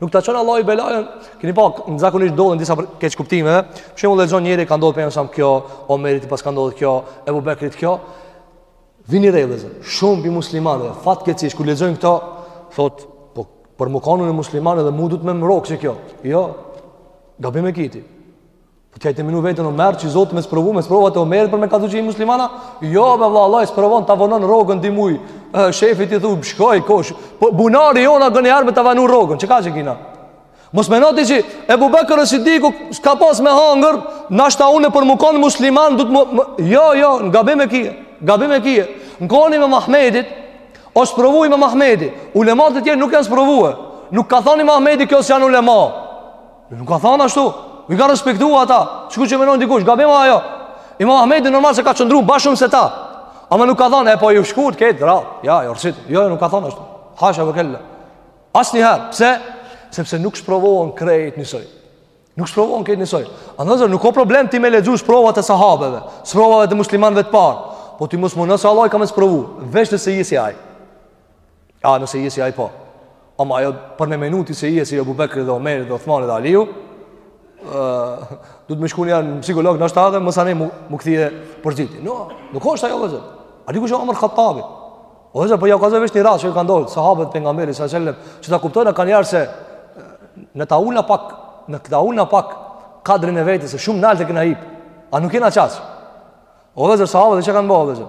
Nuk ta çon Allahu belajen. Keni pa, zakonisht ndodhin disa keqkuptime. Për shembull, lexon njeri ka ndodh pejgamberit sa kjo, Omerit pas ka ndodh kjo, Ebu Bekrit kjo. Vini re vllezër. Shumë pi muslimanëve fatkeqësisht kur lexojnë këto, thot, po për m'u kanë une musliman edhe mu duhet me m'rok qe kjo. Jo. Gabim e kiti. Po ti hajde menoje veten Omer që Zoti më sprovu, më sprovu atë Omer për me kanë musliman. Jo, more vëlla, Allah e sprovon ta vonon rrogën dy muj. Shefi t'i thu, "Shkoj kosh." Po bunari jona gënë armë ta vonu rrogën. Çka që kina? Mos meno ti që Ebu Bekër es Sidiku s'ka pas me hangër, nashta unë për me konë musliman, du të më... Jo, jo, në gabim e kije, gabim e kije. Në kohën e imam Ahmedit, o sprovu imam Ahmedi, ulemat e tjerë nuk janë sprovu, nuk ka thon imam Ahmedi këta s'janë ulema. Nuk ka thënë ashtu. I ka respektu ata. Çka që mënon dikush, gabim ajo. Imam Ahmedi normal se ka qëndruar më shumë se ta. Ama nuk ka thënë e po ju shkurt këtë dra. Ja, jo, rësit. Jo, jo, nuk ka thënë ashtu. Hasha ve kel-la. Asniher, pse? Sepse nuk sprovohen krejt njësoj. Nuk sprovohen krejt njësoj. Andaj nuk ka problem ti me lexu sprovat e sahabeve, sprovat e muslimanëve të parë. Po ti mos meno se Allahi ka me t'sprovu, veç nëse je si ai. A nëse je si ai po. Ama ajo për me menu ti se je si Abu Bekri dhe Omeri dhe Uthmani dhe Aliu, e duhet me shku n'psikolog nashta dhe më sa ne më më kthie për gjithë. Jo, nuk është ajo vllezër. A di kush është Omar Khattabi? O vllezër po ja kallxoj veç një rast që ka ndodhur sahabët pejgamberit sa selam, që ta kuptojnë kanë ardhur se ne ta ulna pak, ne ta ulna pak kadrin e vetes, shumë nalt e kena hip. A nuk kena ças? O vllezër sahabët ç'kanë bo vllezër.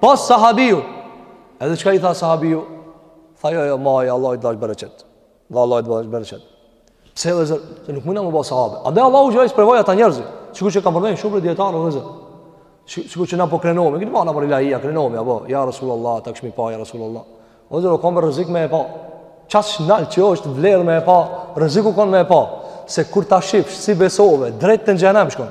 Pas sahabiu, edhe çka i tha sahabiu, tha jo, jo, maje, Allahi të dhashtë bereqet. Dhe Allahi të dhashtë bereqet. Pse vëllezër, se nuk muna me u ba sahabi. Edhe Allahu gjëra i sprovoi ata njerëzit, që ku që kam përmen shumë për dijetarë vëllezër. Që ku që na po krenohme, këtë vana për ilahia, krenohme, ja bo, ja Rasulullah, ta kishmi pa, ja Rasulullah. O vëllezër, o kan rrezik me e pa. Qas shnal që është vlerë me e pa, rrezik u kon me e pa. Se kur ta shifsh, s'i besove, drejt e në xhehenem shkon.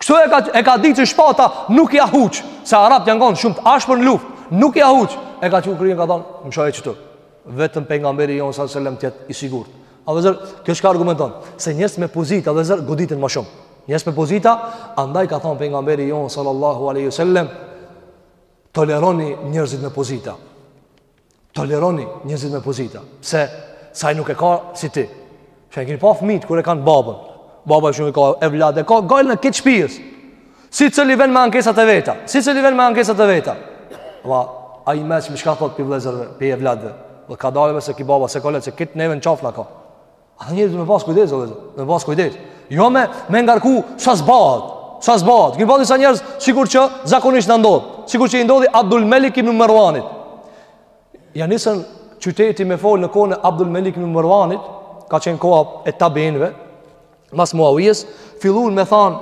Kështu e ka e ka ditë që shpata, nuk ia huç, se arabët janë kon shumë të ashpër në luftë, nuk ia huç. E ka çu kryen ka thanë, mëshoj qëtu. Vetëm pejgamberi jonë alejhi selam të jetë i sigurt. A vëllezër, kjo çka argumenton? Se njerëzit me pozita, a vëllezër, goditen ma shumë. Njerëzit me pozita, andaj ka thanë pejgamberi jonë sallallahu alaihi wasallam, toleroni njerëzit me pozita. Toleroni njerëzit me pozita. Pse, se ai nuk e ka si ti. Që e kini pa fëmijt, kur e kanë babën. Baba e shumë e ka evlad, e ka gajlen e krejt shpijës. Secili vjen me ankesat e veta. Secili vjen me ankesat e veta. Va, ai i mençëm çka thot prej vllezërve, prej evladëve. Dhe kadale se ky baba, s'e ka lehtë, se krejt neve në qafë na ka. Ata njerëz me pas kujdes, vëllezër, me pas kujdes. Jo me me ngarku sa s'bahet. Sa s'bahet. Kini pa disa njerëz sikur që zakonisht na ndodh. Sikur që i ndodhi Abdul Melik ibn Mervanit. Ia nisën qyteti me fol në kohën e Abdul Melik ibn Mervanit, ka qenë koha e tabiinëve, mas Muawijes, fillun me than,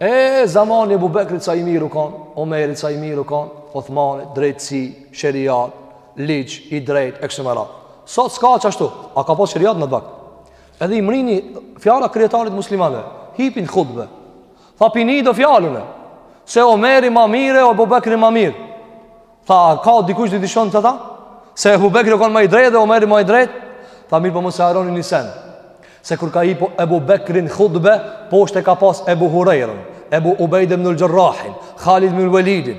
e zamani Ebu Bekrit sa i mirë u kanë, Omerit sa i mirë u kanë, Othmanit, drejtësi, sheriat, ligj i drejt e kështu me radhë. Sot s'ka ashtu. A ka pas sheriat në bak? Edhe i mrini fjala kryetarit muslimanëve, hipi në hutbe. Tha po i ni do fjalë. Se Omeri ma mirë Ebu Bekri ma mirë. Tha ka dikush që dyshon në ta? Se Ebu Bekri o kanë ma i drejtë dhe Omeri ma i drejtë. Tha mirë po mos e harroni një sen. Se kur ka hip Ebu Bekri në hutbe, poshtë e ka pas Ebu Hurejrën, Ebu Ubejde ibn el-Xherrahin, Halid ibn el-Velidin.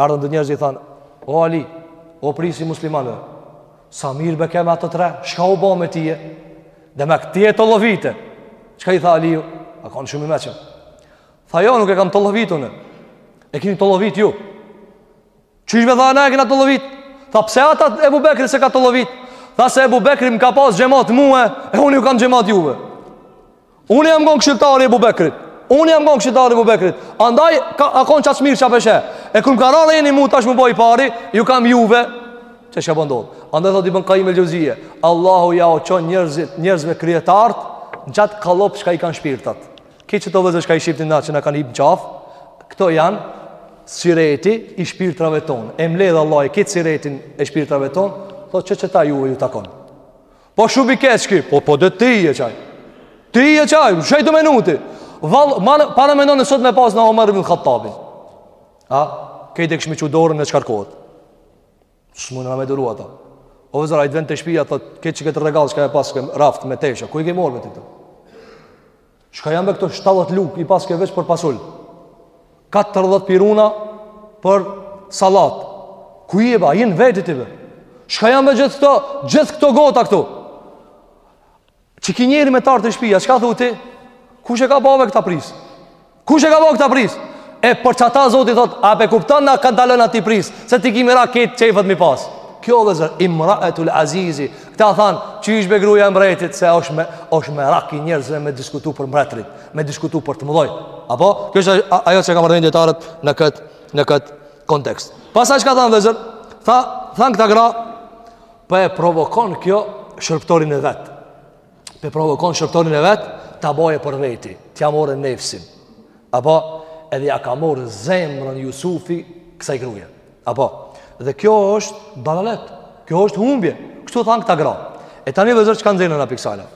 Ardhën do njerëz i thanë, o Ali, o prijsi muslimanëve, sa mirë be kemë me ata tre, çka u ba me tije? Demek ti e tollovite. Çka i tha Aliu? A kanë shumë i mençëm. Tha jo, nuk e kam tollovit unë. E kini tollovit ju. Qysh me tha, na e kena tollovit? Tha, pse ata Ebu Bekri s'e ka tollovit? Tha se Ebu Bekri më ka pas xhemat mue, e unë ju kam xhemat juve. Unë jam kon këshilltari i Ebu Bekrit Unë jam kon këshilltari i Ebu Bekrit Andaj, ka, a konë qaq mirë qa peshe E kur më ka ra reni mu tash me u bo i pari Ju kam juve Qe çka po ndodh po Andaj thot Ibn Kajim el-Xhevzije Allahu jau çon njerzit, njerzve kryetart Në qat kallëp çka i kanë shpirtat Ki që të vëllezër çka i shqiptin na që na kanë hip në qaf Këta janë sireti i shpirtrave tonë E mbledh Allahi krejt siretin e shpirtrave tonë Thot qe qeta juve ju takon Po shumë i keq ki, po po de ti je, qaj. Ti je qaj, shejtu minutit. Valla, paramendone sot me pas në Omer ibn Khattabin. A, krejt e kishim çu dorën me u shkarkohet. S'muna me e duru ata. O vllezër, ai vjen te shtëpia thot, ke qit regall, çka e paske raft me tesha. Ku i ke marrë be këto? Çka janë be këto 70 lugë i paske veç për pasul. 40 piruna për sallat. Ku je ba, je n'veti ti be. Shka janë be gjithë këto, gjithë këto gota këtu. Qiky njeri me t'ardh te shpia, çka thu ti? Kush e ka ba be këta prijës? Kush e ka ba be këta prijës? E për qata zoti thot, a pe kupton a ka me ta lon aty prijës, se ti ki merak këto qejfet mi pas. Kjo vllezër, imraetul azizi, Këta thanë, qysh be gruja e mbretit, se është me, është merak i njerëzve me diskutu për mbretërit, me diskutu për të mëdhoj. Apo, kjo është ajo çka mendojnë dijetarët në këtë, në këtë kontekst. Pastaj çka thanë vllezër, tha, thanë këta gra, po e provokon kjo shërbtorin e vet. Po e provokon shërbtorin e vet, ta boje për veti, t'ja morre nefsin. Apo, edhe ja ka morr zemrën Jusufi kësaj gruje. Apo, dhe kjo është dalalet, kjo është humbje, kështu thanë këta gra. E tani vllezër çka nxëna na pi kësajna.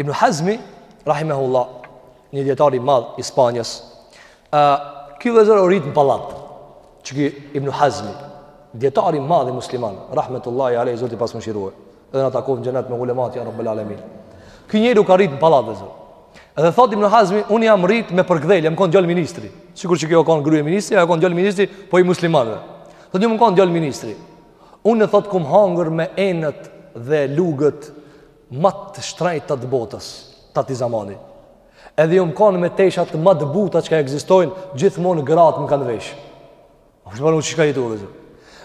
Ibn Hazmi, Rahimehullah, një dijetar i madh i Spanjës, uh, ky vllezër u rrit në pallat, qiky Ibn Hazmi, dijetar i madh musliman, Rahmetullahi Alejh, Zoti e past mëshirue, Edhe na takoft n'xhenet me ulemat ja Rabbul Alamin. Ky njeri u ka rrit në pallate vllezër. Edhe thotë Ibn Hazmi, unë jam rrit me përkdhelje, jam kon djal ministri. Sikur që kjo u kon grue ministri, ai u kon djal ministri, po i muslimanëve. Thotë jum kon djal ministri. Unë thotë kum hangër me enët dhe lugët më të shtrejta të botës, t'atij zamani. Edhe jam kon me teshat më të buta që ekzistojnë, gjithmonë gratë më kanë veshë. Ka jetue.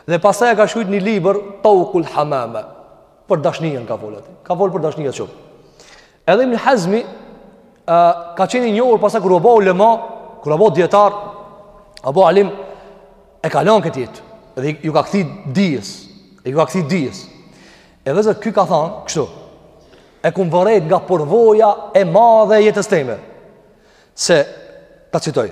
Dhe pastaj ka shkrujt një libër Tawkul Hamama për dashninë ka folur atë. Ka folur për dashninë shumë. Edhe Ibn Hazmi a, ka qenë i njohur pastaj kur u bë ulema, kur u bë dijetar apo alim e ka lënë këtë jetë. Dhe ju ka kthy dijes. E ju ka kthy dijes. E vllezër ky ka thënë kështu. E kum vërejt nga përvoja e madhe e jetës time. Se ta citoj.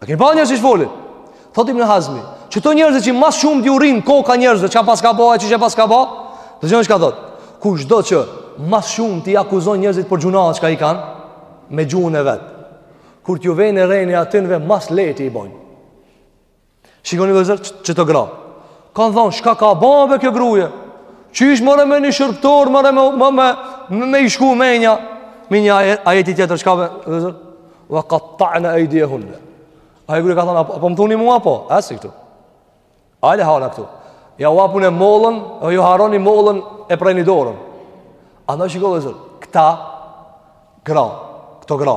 A keni pa njerëz që folin? Thot Ibn Hazmi, qeta njerëzit që ma s'shumti ju rrin koka njerëzve çka paska bo, ai çka paska bo, domethënë çka thot, kushdo që ma s'shumti akuzon njerëzit për gjuna çka i kanë, me gjuhën e vet, kur t'ju vjen reni atynve, ma s'lehti i bojnë. Shikoni vllezër qito gra, kanë thonë, shka ka bo be kjo gruje, qysh more me një shërbtor, more me, me, me, me, me i shku me një, me një ajeti tjetër, shka be, vllezër, Wa qatta'na aydiyahunna. Ajo gruja ka thanë, a po më thuni mua, apo? A si këtu? Ale hana këtu. Jau ap unë mollën, e ju harroni mollën e preni dorën. Andaj shiko vllezër, këta gra, këto gra.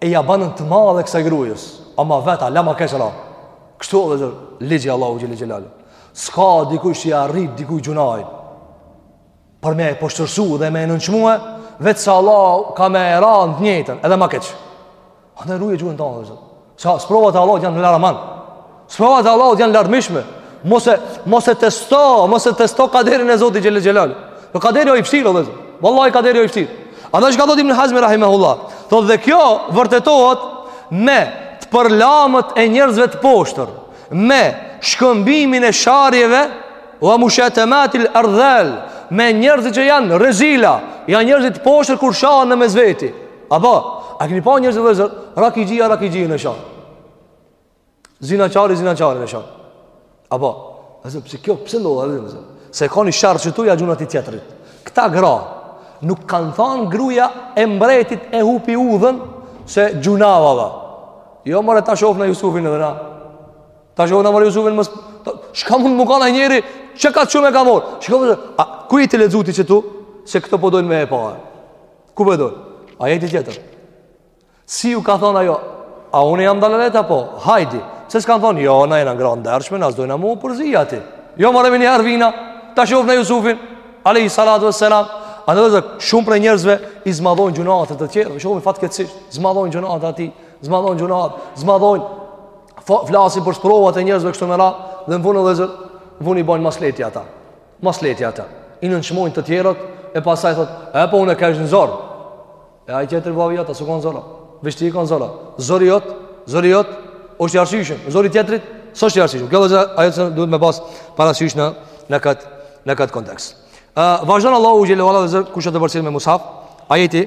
E ja banën të madhe kësaj grujës. Ama vetë, hala ma keq ra. Kështu o vllezër, ligji i Allahut xhele xhelaluhu. S'ka dikush që ja rrit dikujt gjunahin. Për me e poshtërsu dhe me e nënçmu Veç se Allahu ka me ra në të njëjtën Edhe ma keq Andaj ruje gjuhën tane vllezër Se sprovat e Allahut janë laramane Sprovat e Allahut janë larmishme Mos e, mos e testo Mos e testo kaderin e Zotit xhele xhelaluhu Po kaderi o i pështirë vllezër Vallahi kaderi o i pështirë Andaj çka thot Ibni Hazmi rahimehullah Thot dhe kjo vërtetohet Me të përlamet e njerëzve të poshtër me shkëmbimin e sharjeve wa mushatamatil ardhal me njerëzit që janë rezila janë njerëzit të poshtër kur shahen në mes veti apo a keni pa njerëzit vllezër rakixhia rakixhinë e shan zinaqari zinaqarin e shan apo vllezër pse kjo pse ndodh vllezër se ka një sharë qështu ja gjunahet e tjetrit këta gra nuk kanë thanë gruja e mbretit e hupi udhën se gjunavava Jo more ta shofna Jusufin edhe na. Ta shofna more Jusufin mos çka munet me kanë njeri çka ka çumë ka mor. Çka a ky lezeti qështu se këto po doin me e pa. Ku po doin? Ajeti tjetër. Si ju ka thon ajo? A unë jam dalalet apo? Hajde. Se s'kan thon jo na jena gra t'ndershme na s'dojna m'u përzi aty. Jo more me njëherë vijna. Ta shofna Jusufin. Alejhi salatu wassalam. Andaj shumë prej njerëzve i zmadhojnë gjunahet e të tjerëve, shohim fatkeqësisht, zmadhojnë gjunahet e atij, Zmadhojnë gjunahet Zmadhojnë Flasin për sprovat e njerëzve kështu me ra Dhe në fund vllezër N'fund i bojnë ma s'leti ata Ma s'leti ata I nënçmojnë të tjerët E pasaj thot E po unë kesh në zor E ai tjetër bavi jota S'o konë zor a Veç ti je konë zor a Zori jot Zori jot është i arsyshëm Zori i tjetrit S'është i arsyshëm Kjo vllezër Ajo që duhet me pas Parasysh në Në këtë Në këtë kontekst Vazhdon Allahu xhele ve ala vllezër Kush e përcjell me Mus'haf Ajeti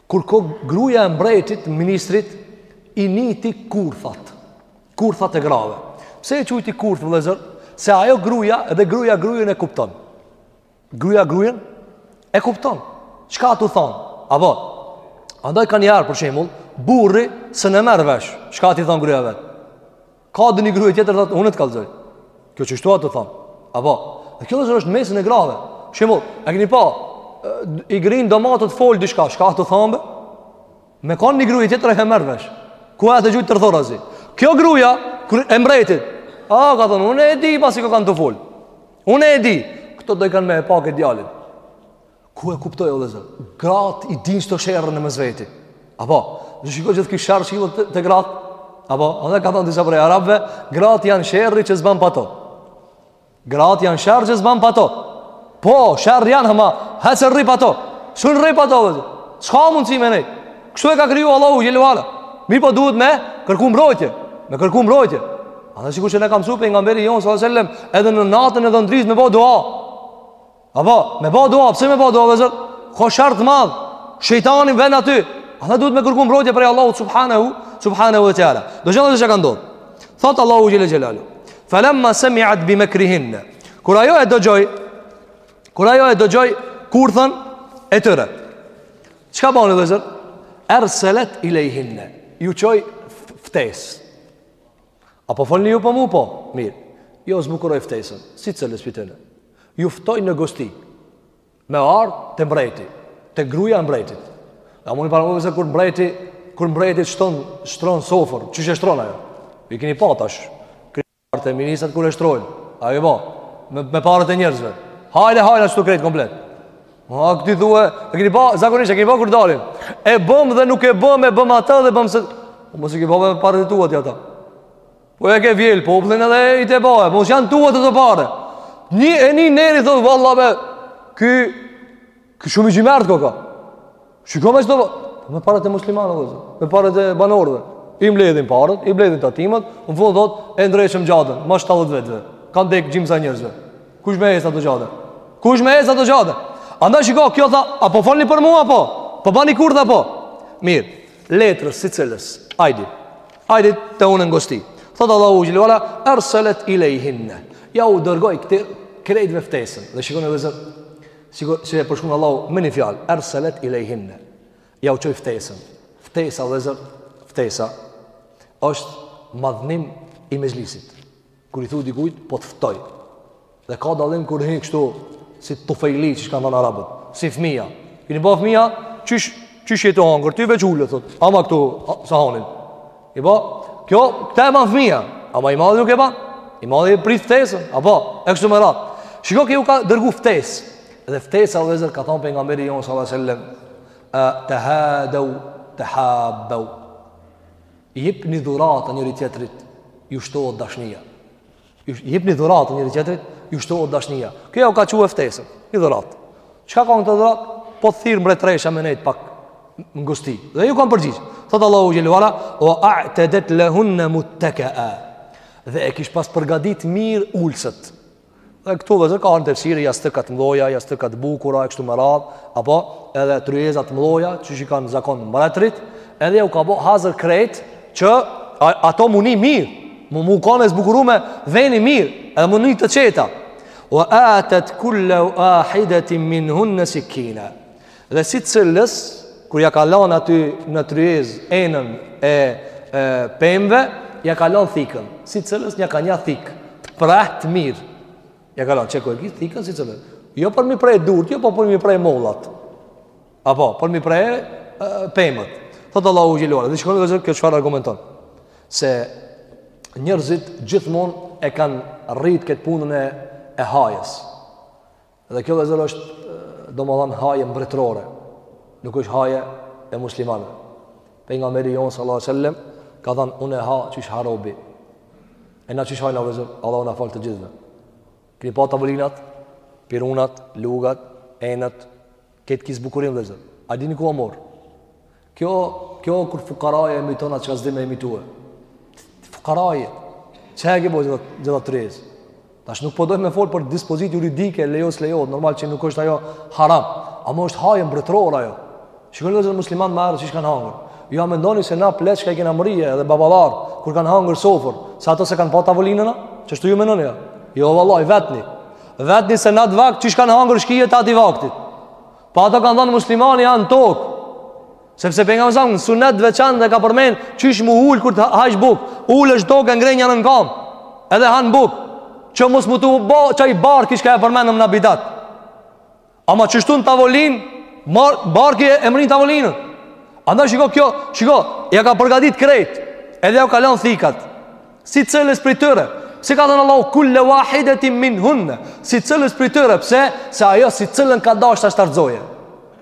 Kur ko gruja e mbretit, ministrit, i nijti kurthat. Kurthat e grave. Pse e qujti kurth, vllezër? Se ajo gruja edhe gruja grujen e kupton. Gruja grujen e kupton. Çka a tu thonë? Apo, andaj kanjëherë për shembull, burri s'un e merr vesh. Çka a t'i thonë gruja vetë? Ka del një gruje tjetër thot unë të kallzoj. Kjo qështu a tu thanë. Apo, dhe kjo është mesin e grave. Shembull, e keni pa, i grinë domatet, fol diçka, çka a tu thanë, me kanë një gruje tjetër e merr vesh. Ku a tu gjujtë tërthorazi. Kjo gruja, e mbretit, a, ka thënë, unë e di, pasi ka kanë tu folë. Unë e di, këto dojkan me e pa ket djalin. Ku e kuptoj o vllezër? Gratë i din shto sherrin në mes veti. Apo, në shiko që të kishë sherr çilet te, te gratë? Apo, andaj ka thonë disa prej arabve, gratë janë sherr që s'ban pa to. Gratë janë sherr që s'ban pa to. Po, sherr janë, ama, hec e rri pa to. S'mun rri pa to, vllezër. Çka mundesh me nejt? Kështu e ka kriju Allahu, xhele ve ala. Mirëpo duhet me kërku mbrojtje. Me kërku mbrojtje. Andaj qysh na ka msu pejgamberi jonë, sallat edhe në natën e dhëndrisë me bo dua. Apo, me ba dua, pse me ba dua, vllezër? Ka sherr të madh, shejtani vjen aty. Andaj duhet me kërku mbrojtje prej Allahu subhanahu, subhanahu ve teala. Dëgjoni çka ka ndodh. Thotë Allahu xhele xhelaluhu. Felemma semiat bimekrihinne. Kur ajo e dëgjoi, kur ajo e dëgjoi kurthën e tyre. Çka bani vllezër? Erselet ilejhinne. Ju çoi ftesë. A po folni ju për po mu po? Mirë. Ja zbukuroi ftesën. Secilës prej Ju ftoj në gosti. Me ardh te mbreti, te gruaja e mbretit. A muni paramendo se kur mbreti, kur mbreti shton, shtron sofër, qysh e shtron ajo. I keni pa tash kryetarët e ministrat kur e shtrojnë, ajo e bën me me paret e njerëzve. Hajde, hajde ashtu krejt komplet. Ha këti thua, e keni pa zakonisht e keni pa kur dalin. E bëm dhe nuk e bëm, e bëm atë dhe bëm se po mos i ke bo me paret e tua ti ata. Po e ke vjel popullin edhe i ke ba, po janë tuat ato pare. Një e një njeri thotë valla be, ky ky shumë xhymert koka. Shikoj me çdo me parat e muslimanëve, me parat e banorëve. I mbledhin parat, i mbledhin tatimet, në fund thotë e ndreqëm xhaden, mas 70 vjetëve. Kan dek gjysma njerëzve. Kush me ec n'atë xhade? Kush me ec n'atë xhade? Andaj shiko, kjo tha, a po folni për mua apo? Po bani kurthe apo? Mirë. Letër secilës. Hajde. Hajde te unë n'gosti. Thot Allahu xhele ve ala erselet ilejhinne. Ja u dërgoi këtyre krejt me ftesën. Dhe shikoni vllezër sikur si e përshkruan Allahu me një fjalë erselet ilejhinne. Ja u çoi ftesën. Ftesa vllezër ftesa është madhnim i mexhlisit. Kur i thu dikujt, po të ftoj. Dhe ka dallim kur hin kështu si tufejli që kanë thënë arabët, si fëmia. Keni pa fëmia, qysh qysh jetë hangër, ti veç ulet thot. Ama këtu sa hanin. I bë, kjo këta e bën fëmia, ama i madhi nuk e bën. I madhi e prit ftesën, apo e kështu me radhë. Shiko ja u ka dërgu ftesë. Dhe ftesa o vllezër ka thënë pejgamberi jon sallallahu alajhi wasallam, "Tahadu, tahabu." Jepni dhurata njëri tjetrit, ju shtohet dashnia. Jepni dhurata njëri tjetrit, ju shtohet dashnia. Kjo ja u ka çu ftesën, një dhuratë. Çka ka këtë dhuratë? Po thirr mbretresha me nejt pak n'gosti. Dhe ju kanë përgjigj. Thot Allahu xhele ve ala, "Wa a'tadat lahun muttaka." Dhe e kish pas përgatit mirë ulëset. Dhe këtu vllezër ka në tefsire, jastëka të mdhoja, jastëka të bukura, e kështu me radhë, apo edhe tryeza të mdhoja, qysh i kanë zakon mbretrit, edhe u ka bo hazër krejt, që a, ato mu ni mirë, mu mu kanë e zbukurume veni mirë, edhe mu ni të qeta. Wa atet kulle wahidetin minhunne sikkina. Dhe sicilës, kur ja ka lanë aty në tryezë enën e, e pemve, ja ka lanë thikën. Sicilës nja ka nja thikë, të prehtë të mirë. Ja ka lanë, që ku e gjithë thikën, sicilës. Jo për mi pre durt, jo po për mi pre mollat. Apo, për mi pre pemët. Thotë Allahu xhele ue ala, dhe shikoni vllezër, kjo çfarë argumenton. Se njërzit gjithmonë e kanë rritë këtë punën e, e hajes. Dhe kjo vllezër është, domethanë, haje mbretrore, nuk është haje e muslimanëve. Pejgamberi jonë, salallahu alejhi ue selem, ka thanë, unë e ha qysh ha robi. E na qysh hajna vllezër, Allahu na faltë të gjithve. Keni pa tavolinat, pirunat, lugat, enët, këtë kit zbukurim vllezër. A dini ku a marrë? Kjo, kjo kur fukaraja e imiton atë çka s'di me imitue. Fukaraja, që e ke po gjitha, gjitha të rejës? Tash nuk po dojmë me folë për dispozita juridike, lejohet, s'lejohet, normal që nuk është ajo haram. Ama është haje mbretërore ajo. Shikoni vllezër muslimanët më parë qysh kanë hangër. Ju, a mendoni se na pleqt ka i kena mrri edhe baballarët, kur kanë hangër sofër, se ata s'e kanë pa tavolinën a, qashtu ju mendoni a. Jo, vallahi, vetni. Vetni se n'atë vakt qysh kanë hangër shkijet e atij vaktit. Po ata kanë thanë muslimani han n'tokë. Sepse pejgamberi alejhi selam, në sunet veçantë e ka përmend, qysh mu ulë kur të hajsh bukë, ulesh n'tokë e ngren njanën kamë, edhe han bukë, që mos mu të u ba, qaj barki çka e përmendëm në bidate. Ama qashtu në tavolinë, barki e mrrin tavolinën. Andaj shiko kjo, shiko, ja ka përgatit krejt, edhe ja ka lanë thikat. Sicilës prej tyre Si ka thënë Allahu kulle wahidetin minhunne Sicilës prej tyre Pse? Se ajo sicilën ka dasht ashtë arzoje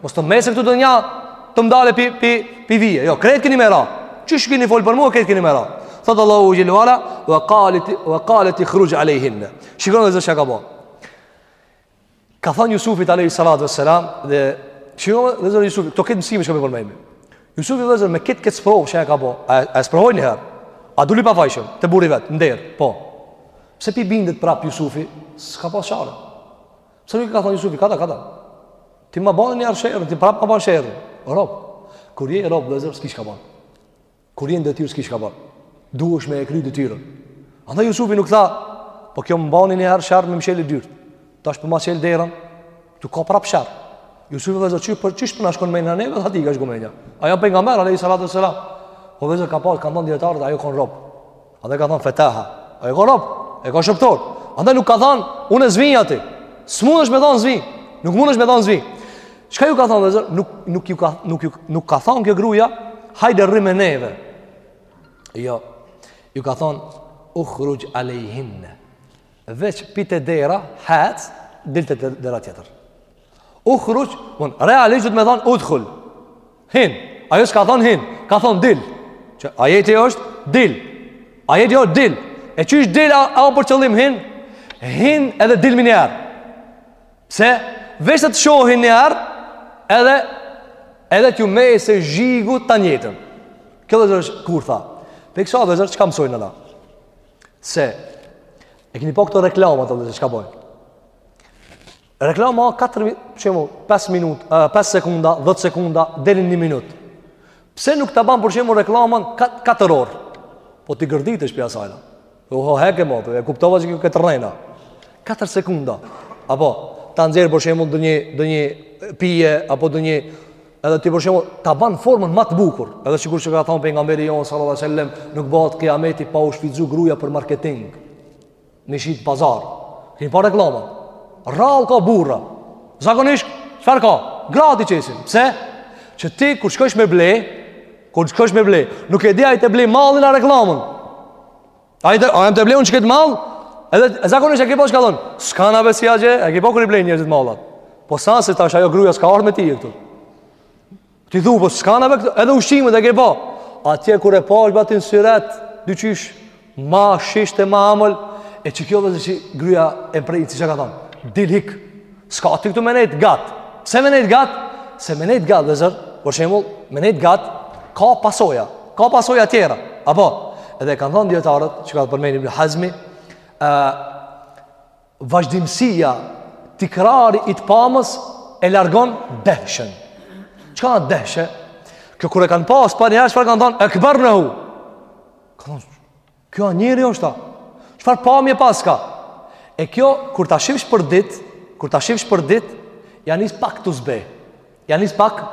Mos të mesë këtu ndonja Të m'dalë pi, pi, pi vije Jo, krejt keni me ra Qysh keni folë për mua, krejt keni me ra Thotë Allahu xhele ue ala Ve kaletihruxh alejhinne Shikoni vllezër çka bo Ka thënë Jusufit alejhi salatu ve selam dhe Shiko vllezër Jusufi, to këtë mësime që ka me përmejme Jusufi vllezër me këtë këtë sprovë që e ka bo A, a e sprovoi një herë A duli i pafajshëm, te burri i vet, nder, po Pse pi bindet prap Jusufi, s'ka pas çare Pse nuk i ka thënë Jusufi, kadal, kadal Ti ma bane një herë sherrin, ti prap ma ban sherrin Rob, kur je rob vllezër, s'ki çka ban Kur je në detyrë s'ki çka ban. Duhesh me e kry detyrën. Andaj Jusufi nuk tha, po kjo më bani një herë sherr me mshelë dyrt. Tash po ma mshel derën, ktu ka prapë sherr. Jusufi vllezër, qysh qysh po na shkon menja neve, edhe atij ka shku menja. Ai o pejgamber, alejhi salatu ve selam. Po vllezër, ka pasë, kanë thanë dijetarët, ai o kon rob. Andaj ka thonë fetaha. Ajo e ka rob, e ka shërbtor. Andaj nuk ka thonë, unë e zvinja ti. S'mundesh me thonë zvin. Nuk mundesh me thonë zvin. Çka ju ka thonë, vllezër, nuk, nuk, ju ka, nuk, ju, nuk ka thonë kjo gruja, hajde rri me neve. Jo, ju ka thonë, ukhruxh alejhinne. Veç pi te dera, hec, dil te dera tjetër. Ukhruxh, bon, realisht duhet me thon udkhul. Hin. Ajo s'ka thon hin, ka thon dil. Që ajeti është dil. Ajeti është dil. E qysh dil a, a për qëllim hin? Hin edhe dil menjëherë. Pse? Veç të të shohin një herë, edhe edhe t'ju mese zhigu tan jetën. Kjo vllezër kur tha. Prej kësaj vllezër, çka mësojnë ata? Se, e keni pa këto reklamat vllezër, çka bojnë? Reklama 4 minutë, për shembull, 5 minutë, 5 sekonda, 10 sekonda deri në 1 minutë. Pse nuk ta bën për shembull reklamën 4 orë? Po ti gërditesh prej asajna. Oho heke mo, po e kuptova se këtë rrena. 4 sekonda. Apo ta nxjerr për shembull donjë donjë pije apo donjë edhe ti për shembull ta bën formën më të bukur. Edhe sikur që ka thënë pejgamberi jon sallallahu alajhi wasallam, nuk bëhet kijameti pa u shfrytzu gruaja për marketing. Me shit pazar. Keni pa reklama? Rall ka burra. Zakonisht çfarë ka? Gratë i qesin. Pse? Që ti kur shkosh me ble, kur shkosh me ble, nuk e di a je tu ble mallin a reklamën. A je tu, a jam tu ble unë qeket mall. Edhe zakonisht e ke pa kallon. S'ka na besia gjë, e ke pa kur i ble njerëzit mallat. Po sa se tash ajo gruaja s'ka ardhur me ti këtu. Ti thu, po s'ka në vektë, edhe ushqimet e ke pa. Atje kur e pa është batin syret, dy qysh, ma shisht e ma amël, e qikjo vllezër që gruja e prej, siç ka thonë, dil hik, s'ke ti këtu me nejt gat, se me nejt gat, se me nejt gat vllezër, për shembull, me nejt gat, ka pasoja, ka pasoja tjera, apo, edhe kanë thonë dijetarët, që ka përmen Ibni Hazmi, e, Vazhdimësia, tikrari i të pamës e largon dehshën. Çka është dehshë? Kjo kur e kanë pas pa njëherë, çfarë kanë thënë? Ekbernehu. Kanë thonë Kjo a njeri është ta Çfarë pamje paska E kjo, kur ta shifsh për dit Kur ta shifsh për dit Ja nis pak tu zbe Ja nis pak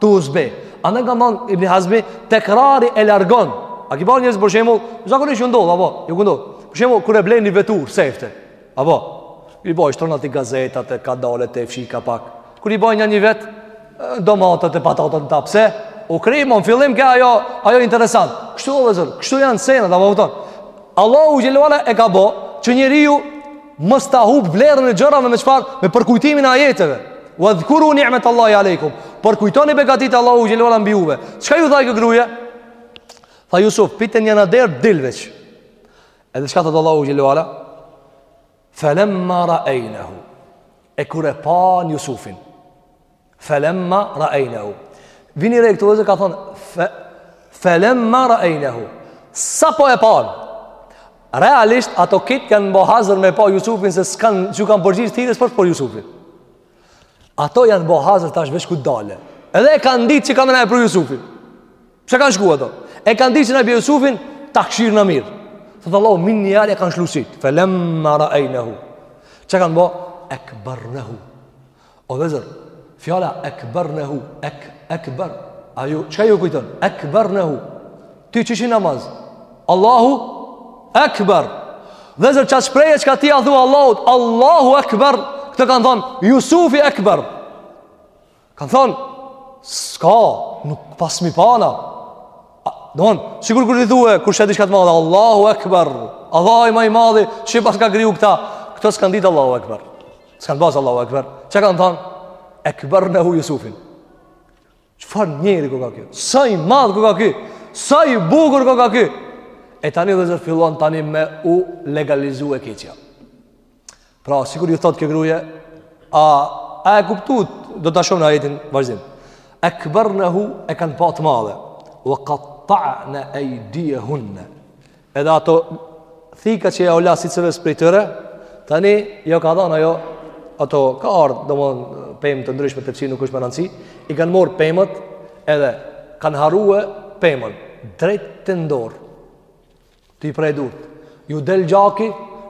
tu u zbe. Andaj ka thon Ibn Hazmi, tekrari e largon. A ki pa njerëz për shembull, zakonisht ju ndodh apo, ju ndodh. Për shembull, kur e blen një vetur sefte. Apo i boj shtron atë gazetat e kadale te fshi ka pak. Kur i bën nja një vjet domatet e patatet në ta pse? U kry mo, n'fillim ke ajo, ajo interesant. Kështu o vllezër, kështu janë senet, apo vëton. Allahu xhelle ue ala e ka bo që njeriu Mos ta hup vlerën e gjërave me çfarë? Me përkujtimin e ajeteve. Wa dhkuru ni'mat Allahi alejkum. Përkujtoni begatitë Allahu xhele ue ala mbi juve. Çka ju tha kjo gruaja? Tha Yusuf, pite një nader dil veç. Edhe çka thot Allahu xhelala? Falamma ra'aynahu. E kur e panë Yusufin. Felemma ra'ejnehu Vini re këtu vllezër ka thonë fe, Felemma ra'ejnehu Sapo e panë Realisht ato krejt janë bo hazër me pa Jusufin Se s'kanë ju kanë përgjigj thirrjes për për Jusufin Ato janë bo hazër tash veç ku dale Edhe e kanë ditë që ka me na e pru Jusufin Pse kanë shku ato E kanë ditë që na bje Jusufin Ta këqyrim na mirë Thotë Allahu min një e kanë shlusit Felemma ra'ejnehu Çka kanë bo Ekbernehu O vllezër, fjala ekbernehu, ek, ekber, ajo, çka ju kujton? Ekbernehu, ti që hin namaz, Allahu, ekber, vllezër qat shprehje çka ti ia thue Allahut, Allahu ekber, këto kanë thonë, Jusufi ekber, kanë thonë, s'ka, nuk paskmi pa na, domthon, sikur kur ti thue, kur sheh diçka të madhe, Allahu Akbar. Allahu më i madhi, çi paska kriju këta. Këto s'kan ditë Allahu Akbar. S'kanë pas Allahu Ekber Çka kanë thanë Ekbernehu Jusufin Çfarë njeri koka ky Sa i madh koka ky Sa i bukur koka ky E tani vllezër fillon tani me u legalizu e keqja Pra, sikur ju thotë kjo gruje A, a e kuptut Do ta shohim në ajetin vazhdim Ekbernehu e kanë pa të madh Wa katta'ne ejdijehunne Edhe ato thika që ja u la secilës prej tyre, tani jau ka dhënë ajo ato ka ardh, domthonë pemë të ndryshme tepsi nuk është me rëndësi, i kanë marr pemët edhe kanë harrue pemën drejt te n'dorë. T'i prej durt. Ju del gjaki,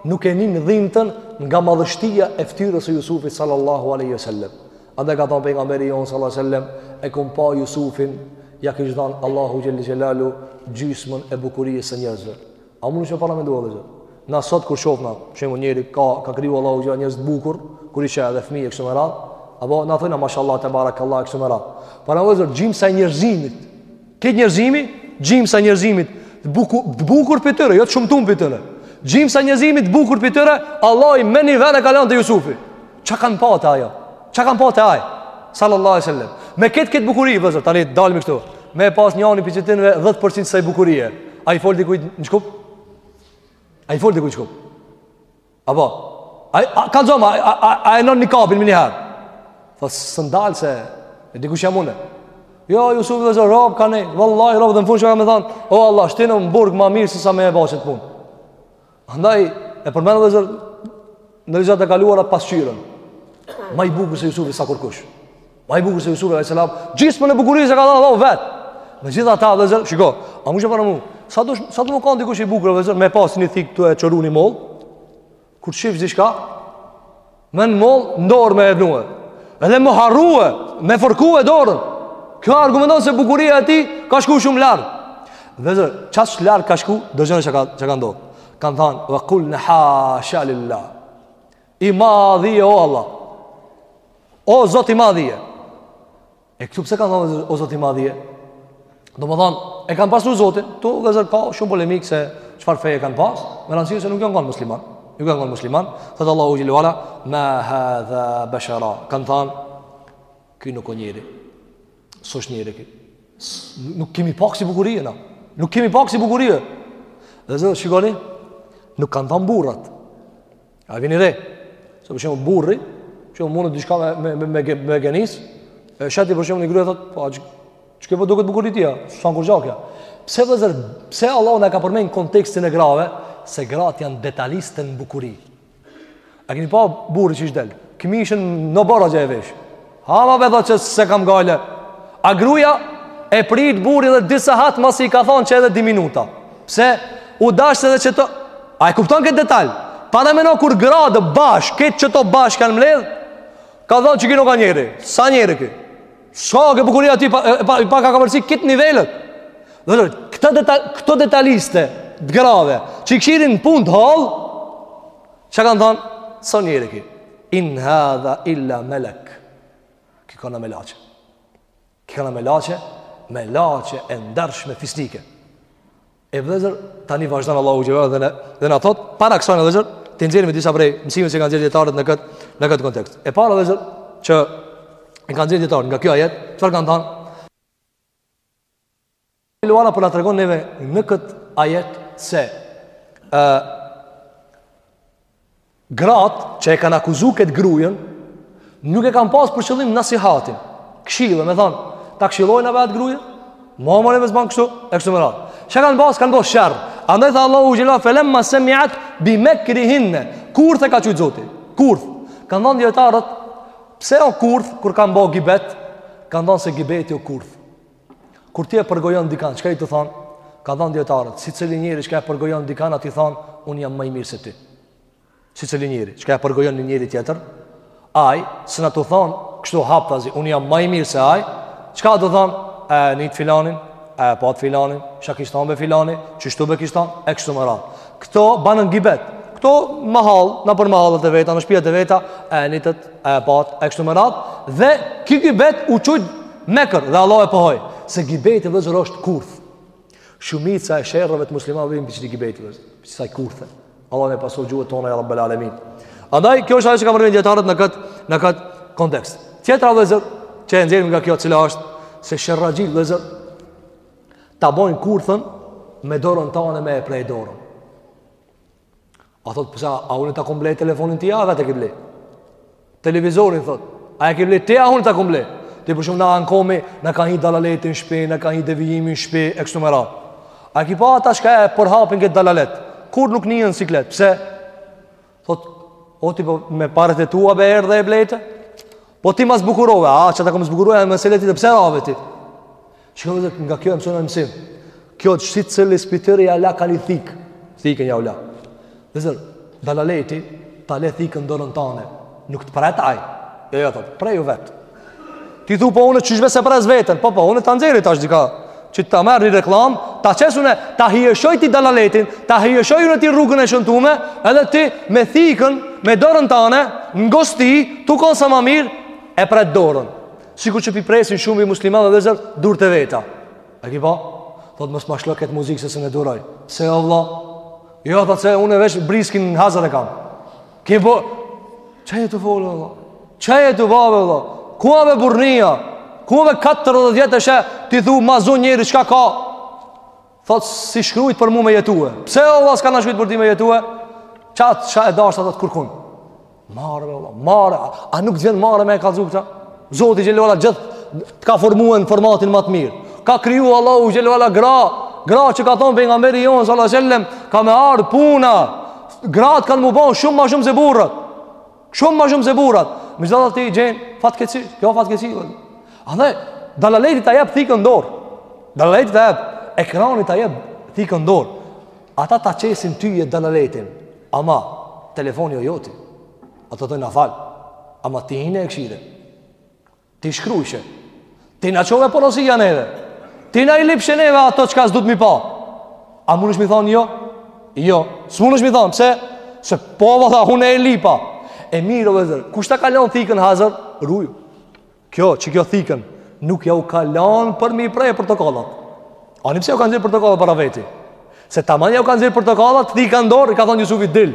nuk e nin dhimtën nga madhështia e fytyrës së Jusufit sallallahu alaihi wasallam. Andaj ka thonë pejgamberi jon sallallahu alajhi wasallam, e kum pa Jusufin, ja kish dhan Allahu xhel xhelalu gjysmën e bukurisë së njerëzve. A mundni me paramendu vllezër? Na sot kur shoh na, shembull njeri ka ka kriju Allahu xhel njerëz të bukur, kur i sheh edhe fëmijë kështu me radh, apo na thojna mashallah tebarekallah kështu me radh. Para vllezër gjymsa e njerëzimit. Krejt njerëzimi, gjimsa njerëzimit, të bukur, të bukur pi tyre, jo të shumtum pi tyre. Gjimsa njerëzimit, të bukur pi tyre, Allahi me ni ven e ka lan te Jusufi. Qa kanë pa te ai? Qa kanë pa te ai? Sallallahu alaihi wasallam. Me këtë këtë bukuri, vllezër, tani dalmi këtu. Me pas njani pi t'rinjve 10% t'asaj bukurie. A i fol dikujt në Shkup? A i fol dikujt në Shkup? Apo, a, a, ka zonë, a, a, a, a e non një kapin më njëherë? Tha, s'e ndal se, e dikush jam une. Jo, Jusufi vllezër, rob kanë, vallahi, rob dhe në fun çka me thanë, o Allah, shtinë në burg ma mirë se sa me e ba qet punë. Andaj, e përmenda vllezër, në ligjëratat e kaluara pasqyrën, ma i bukur se Jusufi s'a kërkush. Ma i bukur se Jusufi a.s. Gjysmën e bukurisë e ka dhënë Allahu vetë. Megjithatë, vllezër, shiko, a mu që përë mu, sa të, sa të më kanë dikush i bukur, vllezër, me pas një thikë tu e qëru një mollë, kur të shifë zishka, me në mollë, n'dorë me ednuë, edhe me harrue, me fërkue dorën. Kjo argumenton se bukuria e tij ka shku shumë larg. Vllezër, qaq larg ka shku, domethënë çka, çka ndodh. Kanë thanë, ve kulne hasha lillah. I madhi je o Allah O Zot i madhi je E këtu pse kanë thonë o Zot i madhi je Domethonë E kanë pasur Zotin Ktu vllezër ka shumë polemikë se çfarë feje kanë pas Me rëndësi se nuk janë kanë musliman Nuk janë kanë musliman Thotë Allahu xhel-le ve ala Ma hadha beshera Kanë thonë Ky nuk o njeri S'është njeri ky Nuk kemi pa ksi bukurie na Nuk kemi pa ksi bukurie Vllezër shikoni Nuk kanë thonë burrat A vini re, se për shembull burri, për shembull mundet diçka me, me, me, me, me genis, e sheh ti për shembull një grue, thot, po, ç, çka po duket bukuri tja, që sa në kurgjakja. Pse vllezër, pse Allahu na e ka përmend kontekstin e grave, se gratë janë detaliste në bukuri. A keni pa burri qysh del, këmishën në bara gjë e vesh, Ama veç thotë që s'e kam gajle A gruja e prit burri edhe dy sahat Masi i ka thonë që edhe dy minuta Pse u dashtë edhe qeto A e kupton këtë detal Paramendo kur gratë bashkë Këtë qeto bashkë kanë mbledhë Ka thonë që ky nuk a njeri S'a njeri ky Saqë bukuria e tij pa, pa, pa ka këmërsi këtë nivelët Dhe dhe këto, detal, këto detaliste Të grave Që i kshyrin punë të hollë Çka kanë thënë? S'a njeri ky. In hadha illa melek. Ky kanka melaqe. Ky kanka melaqe, melaqe e ndershme fisnike. E vllezër, tani vazhdon Allahu xhel-le ve ala dhe, dhe na thot, para kësaj vllezër, t'i nxjerrim disa prej mësime që kanë nxjerrë dijetarët në këtë në këtë kontekst. E para vllezër që e kanë nxjerrë dijetarët nga kjo ajet, çfarë kanë thënë? ve ala po na tregon neve në kët ajet se ë uh, grat që e kanë akuzu kët grujën nuk e kanë pas për qëllim nasihatin. Këshillën, me thon, ta këshillojnë apo atë grujën? Mamën e vetë ban kështu, e kështu me radhë. Çka kanë ba, kanë ba sherr. Andaj tha Allahu xhel-le felemma semiat bi mekrihin. Kurth e ka qujt Zoti. Kurth. Kanë thënë dijetarët pse o kurth kur kanë ba gibet, kanë thënë se gibeti o kurth. Kur ti e përgojon dikan, çka i të thon? Kan thon dijetarët, sicili njeri që e përgojon dikan, ati thon, un jam ma i mirë se ti. Sicili njeri që e përgojon një njeri tjetër, ai s'na tu thon, kështu haptazi, un jam ma i mirë se ai. Çka do thon? E nit filanin, e pat filanin, çka kish thon be filani, qështu be kish thon, e kështu me radh. Kto bahen gibet. Kto mahall, nëpër mahallat e veta, në shpijat e veta, e nitët, e pat, e kështu me radh dhe ky gibet u çoj Mekër dhe Allah e pohoj Se gibeti vllezër është kurth Shumica e sherreve të muslimanve Vin prej këtij gibeti vllezër Prej ksaj kurthe Allah na pastroj gjuhët tona Ja Rabbel Alemin Andaj kjo është ajo që kan përmendë dijetarët në këtë në kët kontekst Tjetra vllezër Që e nxjerrim nga kjo cila është Se sherrxhit vllezër Ta bojnë kurthën Me dorën tane me e pre dorën A thot pse a unë ta kom ble telefonin ti a vetë ke ble? Televizorin thot, a e ke ble ti a unë ta kom ble? Ti po shumë na ankohmi, na ka hi dalaleti në shtëpi, na ka hi devijimi në shtëpi e kështu me radhë. A ki pa ata që e përhapin këtë dalalet? Kur nuk nijn siklet, pse? Thot, o ti po me paret e tua be erdhe e bleve? Po ti ma zbukurove, a që ta kom zbukuru meseleti pse rave ti? Që vllezër, nga kjo e mësojm ni mësim. Kjo te secili shpirt ja la ka ni thikë. Thikën ja u la. Vllezër, dalaleti, ta le thikën dorën tane. Nuk të pret aj. Jo, jo, thot, preju vetë. Ti thu po unë qysh be se pres vetën. Po, po, unë ta nxerri tash dika. Që ta merr një reklam, ta qes une, ta hijeshoj ti dalaletin, ta hijeshoj unë ti rrugën e shëntume, edhe ti me thikën, me dorën tane, në gosti, tu knaq sa ma mirë, e pret dorën. Sikur që pi presin shumë musliman vllezër, durt të veta. E ki pa? Thot, mos ma lsho këtë muzikë se sen e duroj. Pse o vlla? Jo, thot, se unë veç briskin hazër e kam. Ki po? Qa e të folë, vlla? Qa e të bave, vlla? Ku ave burrnia? Ku ave 40 vjetësh? Ti thu, ma zonë njeri, qka ka? Thot s'i shkrujt për mu me jetue. Pse o vëlla s'kana shkrujt për ti me jetue? Çat ça e dashta thot kurkun. Marre vëlla, marre, a nuk t'vjen marre me e kallzu këta? Zoti xhelala gjithë të ka formuar në formatin më të mirë. Ka kriju Allahu xhelala gra, gra që ka thon pejgamberi jon sallallahu alajhi wasallam, ka me ardh puna. Gratë kanë mu bo shumë ma shumë se burrat. Shumë ma shumë se burrat. Megjithatë ti i gjen fatkeqësisht, kjo fatkeqësi. A dhe dalaleti ta jep thikën n'dor. Dalaleti ta jep ekrani ta jep thikën n'dor. Ata ta qesin tye dalaletin. Ama telefoni o joti. Ata ta dojnë fal. Ama ti hinë e kshire. Ti shkrujshe Ti na çove porosia neve Ti na i lipshe neve ato çka s'duhet mi pa A munesh mi thonë jo? Jo, s'munesh mi thonë, pse? Se po më tha, unë e lipa E mirë, vëllezër, kush ta ka lon thikën hazër? Ruju Kjo, që kjo thikën Nuk ja u ka lon për mi pre portokallat Ani pse ju ka nxjerr portokallat para veti Se taman ja u ka nxjerr portokallat Thikën n'dorë, i ka thonë Jusufit dil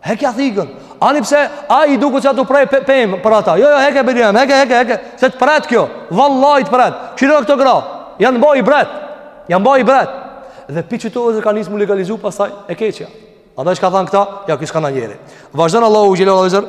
Hekja thikën. Ani pse ai i duket se ato për t'pre pemë për ata. Jo, jo, heke Berian, heke, heke, heke. Se të pret kjo. Vallahi të pret. Kqyri këto gra. Janë bo ibret. Janë bo ibret. Dhe pi qitu vëllezër ka nis m'u legalizu pastaj e keqja. Andaj çka thon këta? Ja ky s'ka kanë njeri. Vazhdon Allahu xhele ve ala, vëllezër.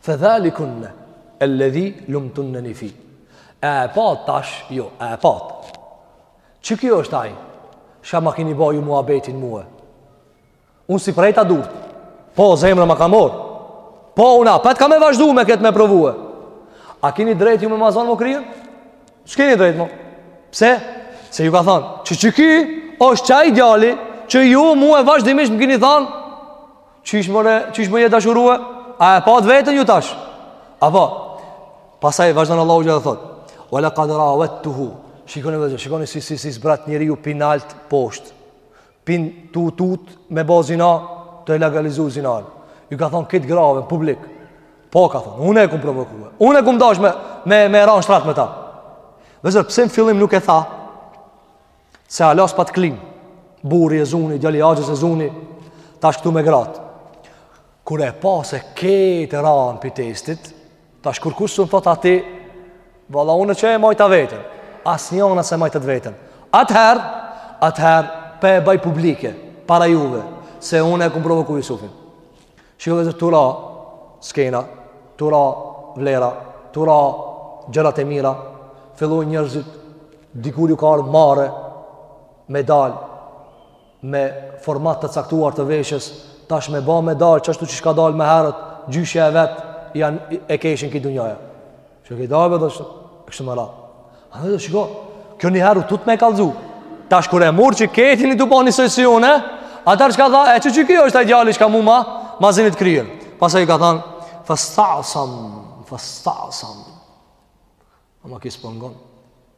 Fe dhalikunne elledhi lumtunneni fih. E e pat tash, jo, e e pat. Qiky është ai? Çka ma kini bo ju muhabetin mue? Unë s'i prejta durt. Po, zemra ma ka morë. Po, un apet kam me vazhdu me këtë me provue. A kini drejt ju me ma zon mu kryen? S'kini drejt mo? Pse? Se ju ka thonë, që qiky është qaj djali, që ju mua vazhdimisht më kini thonë, Qysh more, qysh më je dashurue? A e pat vetën ju tash? Apo, pasaj vazhdon Allahu xhele dhe thotë, ue lekad rauedtuhu, shikoni vëllezër, shikoni si, si, si zbret njeriu pi nalt poshtë, pi tu u tut me bo zina, tu e legalizu zinanë. Ju ka thonë këtë grave në publik, po ka thonë, une e kum provokue, une e kum dash me, me, me ra n'shtrat me ta. Vëllezër, pse në fillim nuk e tha? Se hala s'pat klimë Burri e zuni, djali axhës e zuni Tash këtu me grat Kur e pa se kejt ranë pi testit Tash kurkush s'un thot ati Valla unë qe e majta vetën Asnjana s'e majtët vetën Atëherë Atëherë Po e baj publike Para juve Se unë e kum provoku Jusufin Shiko vëllezër tu ra skena, tu ra vlera, tu ra gjërat e mira, filloi njerëzit dikur ju ka ardhë marre me dal me format të caktuar të veshjes, tash me ba me dal qashtu qysh ka dalë ma herët, gjyshja e vet, janë e keshin kejt dunjaja. Që ke dave dhe kështu me radhë. Andaj shiko, kjo një herë u tut me e kallzu. Tash kur e murë që kejt jeni tu bo njisoj si une, atëher çka tha, e qiky është ai djali çka mu ma, ma zinit kryen. Pasaj ka than, festa'sam, festa'sam. Ama ky s'po ngon.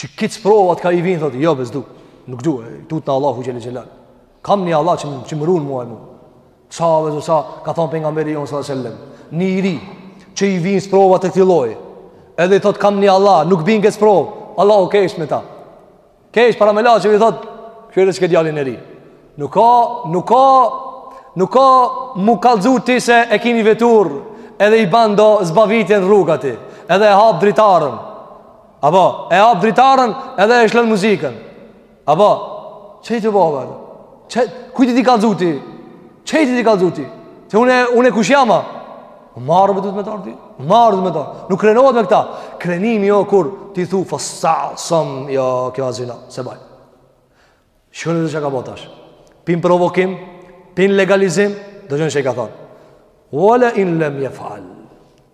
Qi kto sprovat ka i vinë, thotë, jo, be s'du, nuk du, e, tutna Allahut xhele xhele. Kam një Allah që, që më run mua e mu. Sa, be s'du, sa, ka thonë pejgamberi jonë, salallahu alejhi ve selem. Një i ri, që i vinë sprovat e këti lloj, edhe i thotë, kam një Allah, nuk bi n'këtë sprovë, Allahu qesh me ta. Qesh, para melaqeve thotë, kqyre këtë djalin e ri. Nuk ka, nuk ka, nuk ka mu kallxu ti se e ki ni veturë, edhe i ban do zbavitje n'rrugë ti, edhe e hap dritaren, Apo, e hap dritaren edhe e lshon muzikën. Apo, që i të bove? Që, kujt je tu i kallxu ti? Çka je tu i kallxu ti? Se une, une kush jama? Marre duhet me t'ardhë ty. Marre duhet me t'ardhë. Nuk krenohet me këta. Krenimi jo kur ti thu fësa, sëm, jo, kjo â zina, s'e baj. Shkënë dhe çka bo tash. Pin provokim, pin legalizim, dëgjone çka ka thonë. Ve le in lem jef'al.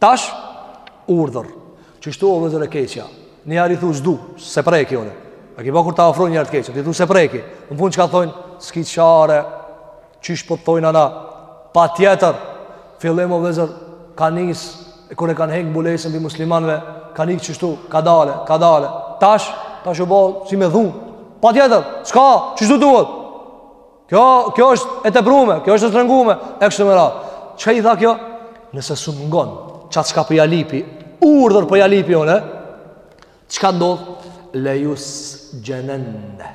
Tash urdhër. Qështu o vëllezër e keqja. Niherë thu s'du, s'e preki unë. A ki pa kur ta ofrojnë niherë të keqja, ti thu s'e preki. Në fund çka thojnë, s'ki qare, qysh po të thojnë ana, patjetër, fillimi o vëllezër, ka nis, e kur e kanë hekë mbulesën prej muslimanve, ka nis qështu, kadale, kadale. Tash, tash u bo, si me dhunë, patjetër, s'ka, qështu duhet? Kjo, kjo është e teprume, kjo është e shtrëngume, e kështu me radhë. Çka i tha kjo? Nëse s'më ngon, qa çka po ja lypi, urdhër po ja lypi unë, çka ndodh? Le jusxhenenne.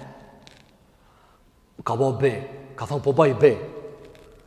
Ka bo be, ka thonë po baj be.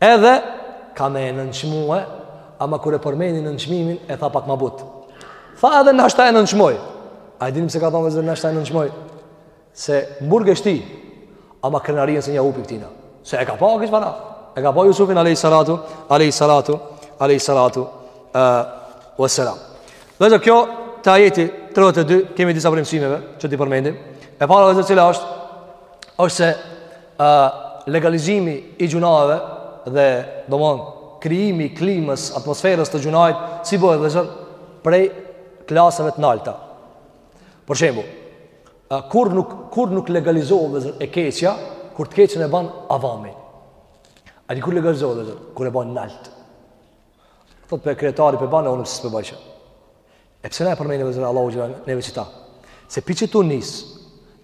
Edhe kam me e nënçmue, ama kur e përmendi nënçmimin, e tha pak ma butë. Tha edhe nashta e nënçmoj. A e dini pse ka thonë vëllezër nashta e nënçmoj? Se n'burg e shti, ama krenarinë s'un ja hupi këtina. Se e ka pa, kështë para. E ka pa Jusufin, alejhi salatu, alejhi salatu, alejhi salatu ve selam. Vëllezër kjo, te ajeti 32, kemi disa prej mësimeve, që t'i përmendim. E para vëllezër cila është, është se ë legalizimi i gjynahve dhe domthon krijimi i klimës, atmosferës të gjynahit, si bëhet vëllazër prej klasave të nalta. Për shembull, kur nuk kur nuk legalizohet vëllazër e keqja, kur të keqen e ban avami. A di kur legalizohet vëllazër? Kur e ban nalt. Thotë pra kryetari pe ban, unë pse s'pe baj. E pse na e përmend vëllezër Allahu xhele neve qita? Se qështu nis,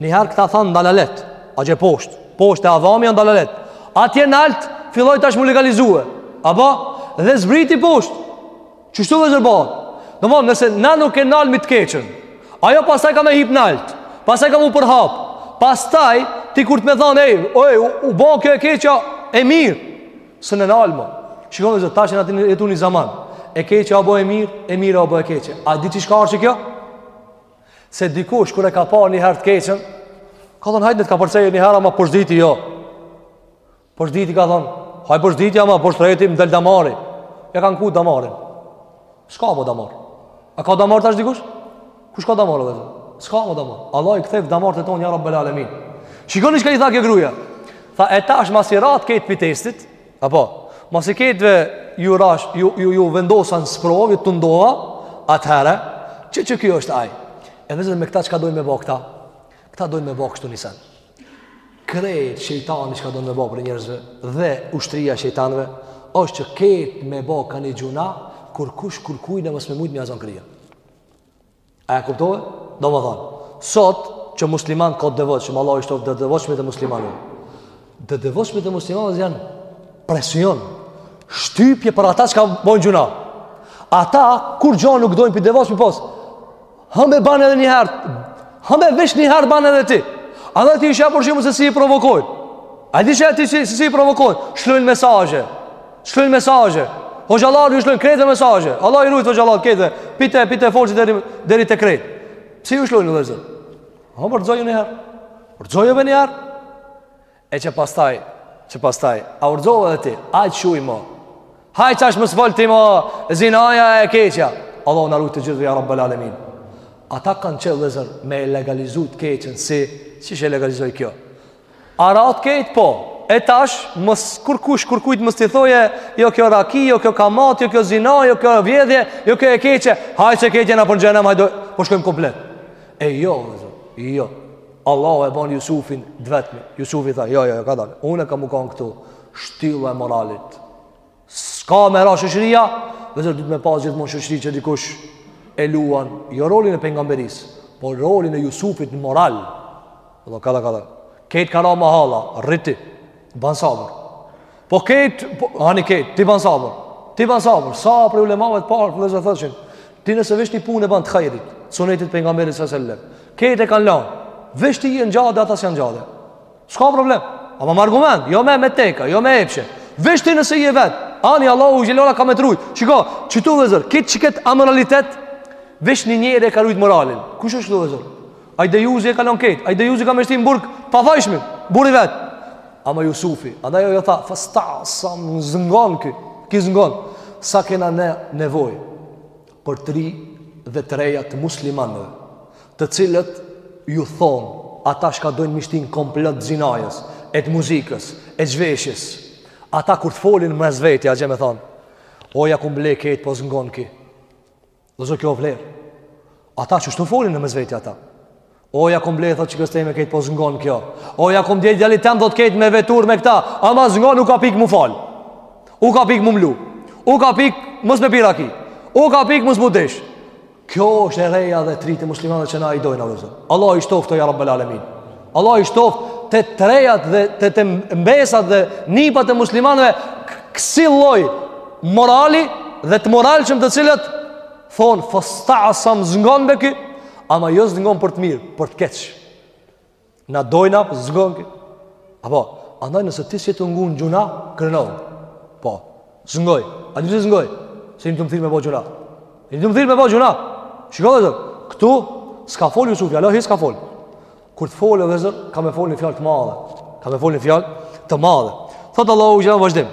njëherë këta thanë n'dalalet, atje poshtë, poshtë e avami janë n'dalalet. Atje nalt, filloi tash mu legalizue. A ba? Dhe zbriti poshtë. Qështu vëllezër ba? Domethonë, nëse na nuk e nalmi të keqen, ajo pastaj ka me hip nalt, pastaj ka mu përhap, pastaj ti kur të me thanë, ej, oj, u, u bo kjo e keqja e mirë, Së në nalë më. Shikon vllezër, tash jena tu jetu një zaman. E keqja u bo e mirë, e mira u bo e keqe. A di ti çka asht kjo? Se dikush, kur e ka pa një herë të keqen, ka thonë, hajt në të ka përcejë një herë, ama për së dyti jo. Për së dyti ka thonë, hajt për së dyti ama për së treti, më del damari. E kanë ku damarin. S'ka mo damar. A ka damar tash dikush? Kush ka damar o vllezër? S'ka më damar. Allahu i ktheftë damarët tonë, ja rabbel alemin. Shikoni çka i tha kjo gruja. Tha, e tash masi ratë krejt prej testit, apo, masi krejtve ju, rash, ju, ju, ju vendosa në sprovë, ju të ndoha, atëherë, qe qe kjo është ai. E vllezër me këta çka dojnë me bo këta? Këta dojnë me bo kështu një sen. Krejt shejtani çka dojnë me bo prej njerëzve dhe ushtria e shejtanve, është që krejt me bo ka një gjynah, kurkush kurkujt mos me mujt me ja zon krija. A e kuptove? Domethonë, sot që musliman ka të devotshëm, Allahu i shtoftë të devotshmit e muslimanëve. Të devotshmit e muslimanëve janë presion, shtypje për ata çka bojnë gjynah. Ata, kurgjo nuk dojnë prej të devotshmit, pos, hë be bane edhe njëherë, hë be veç njëherë bane edhe ti. Andaj ti i sheh për shembull se si i provokojnë. A di ti si, si, si i provokojnë, shkrujnë mesazhe. Shkruajnë mesazhe. Hoxhallar ju shkruajnë krejtve mesazhe. Allahu i rujt hoxhallarët krejt. Prej te, prej te forti deri deri te krejt. Pse ju shkruajnë vllezër? Hajt rrëzoje një herë. Rrëzoje një herë. E çka pastaj, çka pastaj, a u rrëzove edhe ti, hajt shuj mo, hajt tash mos fol ti mo, zinaja e keqja, Allahu na rujt të gjithëve ja rabbel alemin, ata kanë qejf vllezër me legalizu të keqen si, siç e legalizoi kjo, A ratë krejt? Po. E tash, mos kërkush, kërkujt mos t'i thojë, jo kjo raki, jo kjo kamat, jo kjo zina, jo kjo vjedhje, jo kjo e keqe, hajt se krejt jena për xhenem, hajde, po shkojmë komplet. E jo, vllezër, jo. Allahu e ban Jusufin t'vetmin. Jusufi tha, jo, jo, jo, kadalë. Unë kam me u kanë këtu, shtylla e moralit. S'ka me ra shoqëria, vllezër duhet me pas gjithmonë n'shoqëri që dikush e luan, jo rolin e pejgamberisë, po rolin e Jusufit në moral. Dhe kadal kadal. Krejt ka ra mahalla, rri ti, ban sabër. Po krejt, po, ani krejt, ti ban sabër. Ti ban sabër, sa prej ulemave të parë, vllezër thojshin, ti nëse veç një punë e ban të hajrit, sunetit pejgamberit e sellem, krejt e kanë lanë, veç ti je në xhade, ata s'janë në xhade. S'ka problem Ama me argument Jo me me teka Jo me epshe Veç ti nëse je vet Ani Allahu xhele ve ala ka me të rujt Shiko Qitu vllezër Krejt qiket amoralitet Veç një njeri e ka rujt moralin Kush është qitu vllezër Ai dejuzi e ka lon krejt. Ai dejuzi ka me shti m'burg pafajshmin. Burri vet. Ama Jusufi, andaj ajo tha, "Festa'sam zëngon kë, kë zëngon sa kena ne nevojë." për të ri dhe të reja të muslimanëve, të cilët ju thonë, ata çka dojnë me i shti në komplot zinasë, e të muzikës, e zhveshjes, ata kur të folin mes veti, a gje me thonë, o ja kom ble këtë, po s'ngon ky, vëllezër kjo vlerë, ata qështu folin mes veti ata, O ja kom ble thotë çikës teme këtë po s'ngon kjo. O ja kom ble djalit tem thotë këtë me veturë me këta. Ama s'ngon u ka pik m'u fal. U ka pik m'u mlu. U ka pik mos me pi raki. U ka pik mos m'u desh. Kjo është e reja dhe të ritë e muslimanëve që na i dojnë vëllezër. Allah i shtoftë ja Rabbul Alamin. Allah i shtoftë te të rejat dhe te te mbesat dhe nipat e muslimanëve kësi lloj morali dhe të moralshëm të cilët Thonë, fësta asam s'ngon më ky, ama jo s'ngon për të mirë, për të keq. Na dojnë a po s'ngon ky. Apo, andaj nëse ti s'je tu ngu në gjynah, krenohu. Po, s'ngoj, ani se s'ngoj, se je tu më thirrë me bo gjynah. Je tu më thirrë me bo gjynah. Shikoni vëllezër, këtu, s'ka folë Jusufi, hala, hiç s'ka folë. Kur të folë vëllezër, ka me folë një fjalë të madhe. Ka me folë një fjalë të madhe. Thotë Allahu, gjithë në vazhdim.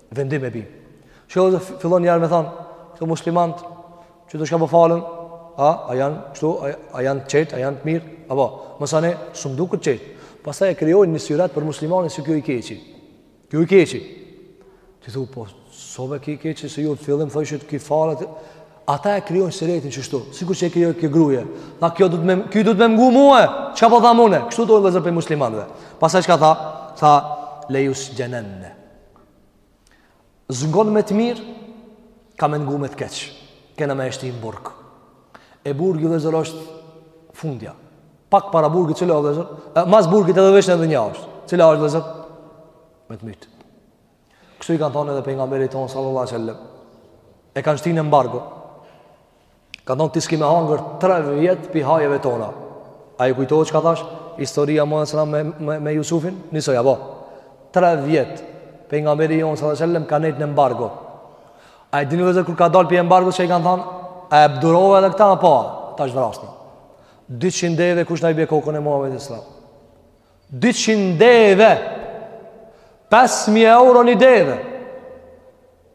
Vendim e bi. Shiko, fillon njëherë me thanë, këta muslimanët, qeta çka po falen, a, a janë, kështu, a, a janë qetë, a janë të mirë, a po, mësane, se më duken të qetë. Pastaj e krijojnë një syret për muslimanin se ky o i keqi. Ky o i keqi. Ti thu, po, sove ky o i keqi, se ju te fillimi, thashë, kjo falët, ata e krijojnë syretin qështu, sikur që e krijoi kjo gruja, tha, ky do të më, ky do të më ngu mue, çka po tham une, kështu dojnë vëllezër pej muslimanëve. Pastaj çka tha, tha, lejusxhenenne, S'ngon me të mirë, ka me ngu me të keq. Kena me e shti në burg. E burgi vëllezër është fundja. Pak para burgit cila o vëllezër, e mas burgit edhe veç edhe një është. Cila është vëllezër? Me të mytë. Kështu i kanë thonë edhe pejgamberit tonë, sallallahu alejhi ve sellem. E kanë shtinë në embargo. Kanë thonë ti s'ki me hangër tre vjet pi hajeve tona. A ju kujtohet çka thashë? Historia e Muhammedit alejhi selam me, me, me Jusufin? Njësoj, apo. Tre vjet, pejgamberi jonë sallallahu alejhi ve sellem ka nejtë në embargo. A e dini vëllezër kur ka dalë pi embargos çka i kanë thonë? A e durove edhe këtë, a po, tash vrasni. 200 deve, kush na i bje kokën e Muhammedit alejhi selam? 200 deve, 5.000 euro një deve.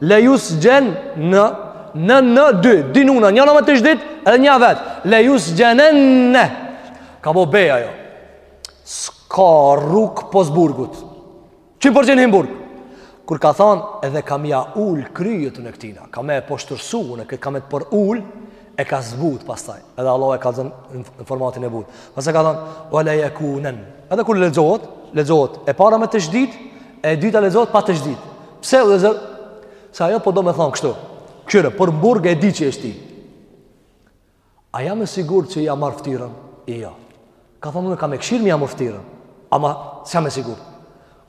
Lejusxhenenne në dy, dy nuna, njana me teshdid, edhe nja vetë. Lejusxhenenne, ka bo be ajo. S'ka rrugë pos burgut. Qind për qind hin në burg? Kur ka thanë, edhe kam me ja ul kryet unë këtina, kam me e poshtërsu unë këtë, kam me e përul, e ka zbut pastaj. Edhe Allah e ka zën në formatin e butë. Pastaj ka thanë, ve lejekunen. Edhe kur lexohet, lexohet, e para me teshdid, E dyta lexohet pa teshdid. Pse vllezër? Se ajo po do me thon kështu. Kqyre, por m'burg e di që e shti. A jam e sigurt që ja marr ftyrën? Jo. Ka thonë unë kam me kshirë me ja marr ftyrën. Ama s'jam e sigurt.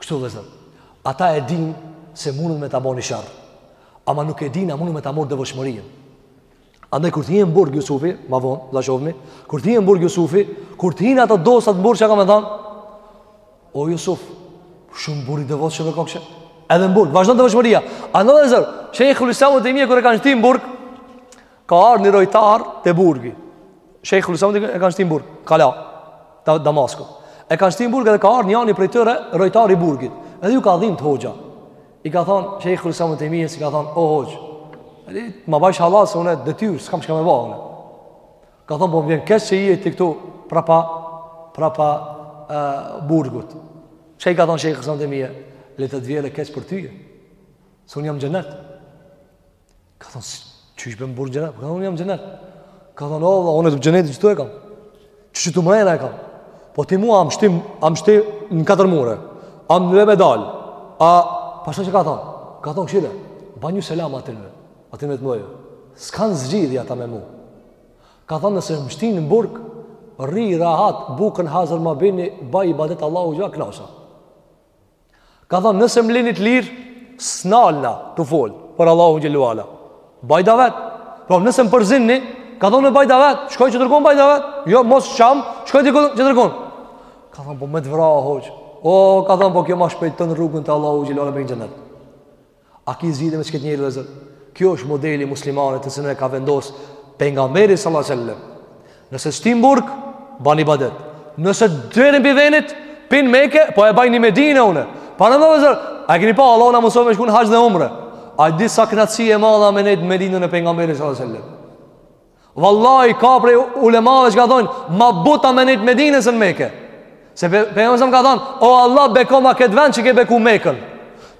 Kështu vllezër. Ata e din se munden me ta bo ni sherr. Ama nuk e din a munden me ta marrë devotshmërinë. Andaj kur t'hijë në burg Jusufi, ma vonë, ta shofmi, kur t'hinë në burg Jusufi, kur t'hinë ata dostat në burg çka ka me thanë, o Jusuf, shumë burrë i devotshëm kokshe, edhe në burg, vazhdon devotshmëria. A vllezër, Shejhul Islam Ibn Tejmije kur e kanë shti në burg, ka ardhë një rojtar te burgi. Shejhul Islam Ibn Tejmijen e kanë shti në burg, kala, te Damasku. E kanë shti në burg edhe ka ardhë njani prej tyre rojtari i burgit. Edhe ju ka dhimt hoxha. I ka thonë, Shejhul Islam Ibn Tejmijes, i ka thonë, o hoxhë, edhe të ma bajsh hallall, se une detyrë, s'kam çka me ba, une. Ka thonë, po më vjen keq që je ti këtu, prapa, prapa e, burgut. Çka i ka thonë Shejhul Islam Ibn Tejmije, le të të vijë keq për ty, se unë jam n'xhenet. Ka thonë, si, qysh be n'burg xhenet? Ka thonë, unë jam n'xhenet. Ka thonë, o vlla, unë xhenetin qetu e kam. Qetu mrena e kam. Po ti mua, a m'shtin, a m'shtin në katër mure. A m'len me dalë. A, pastaj çka ka thonë? Ka thonë, kshire, banju selam atynve. Atynve të mdhej. S'kanë zgjidhje ata me mu. Ka thonë, nëse më shtin në burg, rri rahat bukën hazër ma bini baj ibadet Allahun, u knaqsha Ka thonë, nëse më lini të lirë, s'nalna tu folë për Allahun xhel-le ve ala. Baj davet, pra po, nëse më përzini, ka thonë me ba davet, shkoj tjetërkun baj davet, jo, mos Sham, shkoj tjetërkun. Ka thonë, po me të vra, hoxhë. O, ka thonë, po kjo ma shpejton rrugën te Allahu xhel-le ve ala me hi n'xhennet. A ki zgjidhje me qet njeri vllezër? Kjo është modeli i muslimanit të cilën e ka vendos pejgamberi sallallahu alajhi wasallam. Nëse e shtin n'burg, ban ibadet. Nëse e nxjerrin pi venit, pi Meke, po e baj ni Medine unë. Pra vllezër, a keni pa Allah na mundso me shku n'haxh dhe umre. A di sa kënaqësi e madha me nejt n'Medinën e pejgamberit sallallahu alajhi wasallam. Vallahi ka prej ulemave që ka thonë, ma buta me nejtë n'Medine se në Mekë. Se pejgamberi ka thonë, o Allah bekoma këtë vend që ke beku Mekën.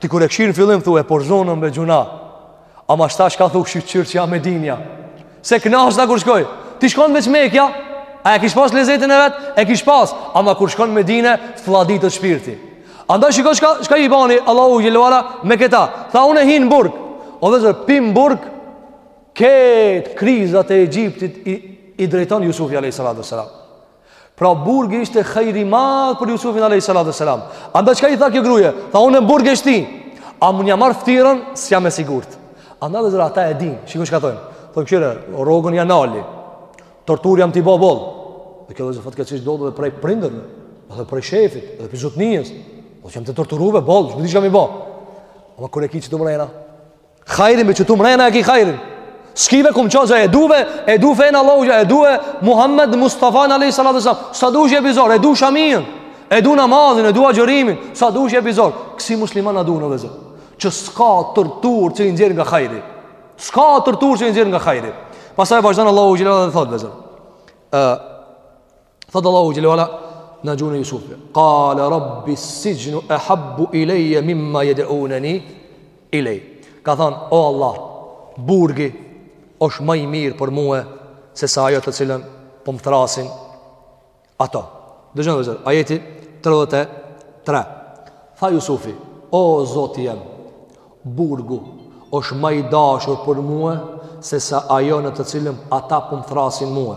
Ti kur e kshir në fillim, thu e por zonën be gjuna. Ama mastaj ka thu këshirë qërë që ja Medinja. Se këna është da kur shkoj. Ti shkon n'Mekë, Mekja, a e kish pas lezetin e vetë, e kish pas. Ama kur shkon n'Medine, fladitet shpirti. Andaj shiko çka, çka i bani Allahu xhel-le ve ala me këta. Tha unë hi n'burg. O vllezër, pim burg, Ketë krizat e Egjiptit i, i drejton Jusufi a.s. Pra burgi ishte hajr i madh për Jusufin a.s. Andaj çka i tha kjo gruje? Tha unë n'burg e shti. A muj ja marr ftyrën, s'jam e sigurt. Andaj vllezër ata e din, shiko çka thojnë. Po kshire, rrogën ja nali, torturë jam tu i bo boll. Dhe kjo vllezër fatkeqësisht ndodh edhe prej prindërve, dhe prej shefit, dhe prej zotnisë. Dhe që jam tu torturu ve, boll, s'po di çka me i bo. Ama kur e ki qëtu mrena, Hajrin me qëtu mrena e ki hajrin S'ki ve ku m'çon se e du ve E du fenë e Allahut E du ve Muhammed Mustafanë alejhi salatu selam Sa dush jepi zor E du shamin E du namazin E du agjërimin Sa dush jepi zor Kësi muslimana duna vllezër Që s'ka torturë që i nxjerr nga hajri S'ka torturë që i nxjerr nga hajri Pastaj vazhdon Allahu xhele dhe thot vllezër Thotë Allahu xhelle ue ala në gjuhën e Jusufit Kale rabbi sixhnu ehabbu ilejje mimma jed'uneni ilejh Ka thënë, o Allah, burgi është ma i mirë për mue se sa ajo të cilën po më thrasin ato. Dëgjoni vllezër, ajeti 33. Tha Jusufi, o Zoti jem, burgu është ma i dashur për mue se sa ajo në të cilën ata po më thrasin mue.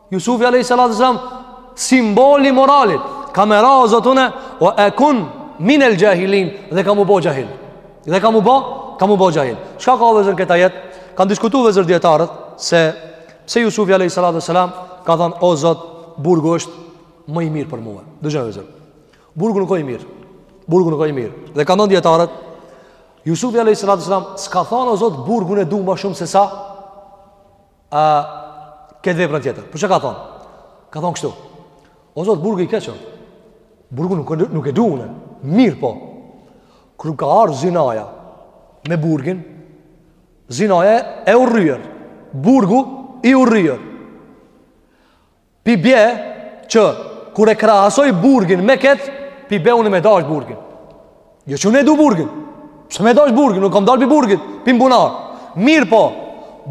Jusufi alejhi salatu selam simbol i moralit kam me ra o Zot une ue ekun minel xhahilin dhe kam u bo xhahil dhe kam u bo kam u bo xhahil çka ka vllezër kët ajet kanë diskutu vllezër dijetarët se pse Jusufi alejhi salatu selam ka thënë o zot burgu është ma i mirë për mua dëgjo vllezër burgu nuk o i mirë burgu nuk o i mirë dhe kanë thënë dijetarët Jusufi alejhi salatu selam s'ka thënë o zot burgun e du ma shumë se sa a këtë veprën tjetër. Po çka ka thon? Ka thon kështu. O Zot, burgu i keq është. Burgu nuk nuk e du une. Mirëpo, kur ka ardh zinaja me burgin, zinaja e urryer. Burgu i urryer. Pi bje që kur e krahasoj burgin me kët, pi bje unë me dash burgin. Jo që unë e du burgin. Pse me dash burgin? Unë kam dal pi burgit, pi bunarit. Mirëpo,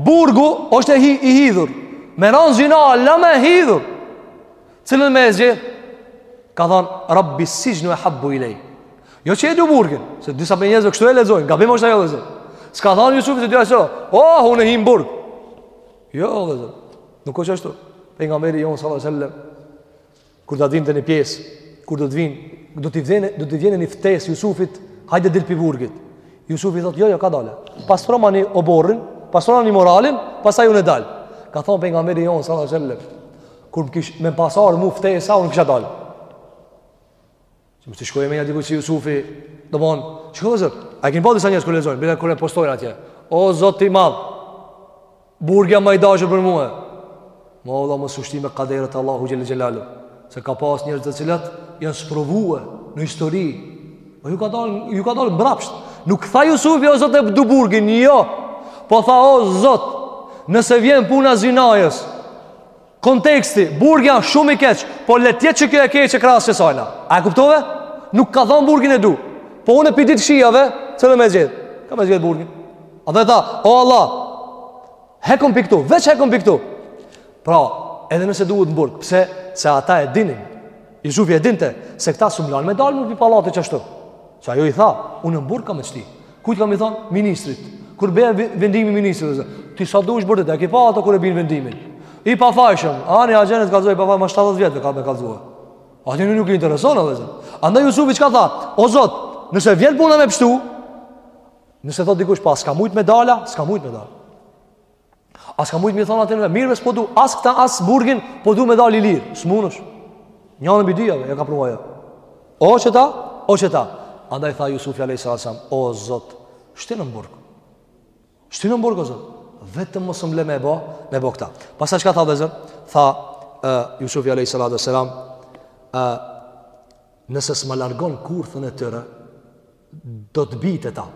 burgu është i, i hidhur. Me ra n'zina hala ma e hidhur. Cilën me zgjedh? Ka thon Rabbi sixhnu ehabbu ilejje. Jo që e du burgin, se disa prej njerëzve kështu e lexojnë, gabim është ajo vllezër. S'ka thonë Jusufi të dy aso, oh, unë hi n'burg. Jo, o vllezër, nuk është ashtu. Pejgamberi jonë, sallat e sellem, kur t'arrijmë te një pjesë, kur do të vinë, do t'i vjen, do t'i vjen një ftesë Jusufit, hajde dil pi burgit. Jusufi thotë, jo, jo, kadale. Pastroma një oborrin, pastroma një moralin, pastaj unë dal. Ka thonë Pejgamberi jonë, sallat e sellem, kur më kish, me pas ardh mu ftesa, unë kisha dalë. Që mos t'i shkojë mendja dikujt se Jusufi, do mo, çka vëllezër? A e keni pa disa njerëz kur lexojnë, bile kur e postojnë atje. O, Zoti i madh, burgi asht ma i dashur për mue. Mo Allah, mos u shti me kaderet e Allahut xhel-le xhelaluhu. Se ka pas njerëz të cilët, janë sprovue në histori. O, ju ka dalë, ju ka dalë mbrapsht. Nuk tha Jusufi, o, zot e du burgin, jo. Po tha, o, zot, nëse vjen puna zinasë, Konteksti, burgi asht shumë i keq, po le të jetë qikjo e keqe krahas qesajna. A e kuptove? Nuk ka thanë burgin e du. Po unë pi dy të kqijave, cilën me zgjedh? Kam me zgjedh burgin. Andaj tha, o Allah, hekëm pi ktu, veç hekëm pi ktu. Pra, edhe nëse duhet në burg, pse? Se ata e dinin. Jusufi e dinte, se këta s'un m'lanë me dalë mo pi pallatit qashtu. Qajo i tha, unë në burg kam me t'shti. Kujt ka me i thonë ministrit? Kur bjen vendimi i ministrit, ti sa dush bërtit, a ke pa ato kur e bijn vendimin? I pafajshëm, ani a je n'e kallzo i pafajshëm 70 vjet ka me kallzue. Atij nuk i intereson edhe zot. Andaj Jusufi çka tha? O zot, nëse vjen puna me pshtu, nëse thot dikush pa, s'ka mujt me dala, s'ka mujt me dala. A s'ka mujtë me i thonë atëherë mirë de s'po du, as këta, as burgin, po du me dalë i lirë, s'munësh. Njenën pi dyjave ka pru ajo. O qeta, o qeta. Andaj tha Jusufi a.s. O zot, shtinëm n'burg. Shtinëm n'burg, o zot. Vetëm mos më le me bo, me bo këta. Pastaj çka tha vëllezër, tha uh, Jusufi a.s. Uh, nëse s'ma largon kurthën e tyre, do të bij te ta.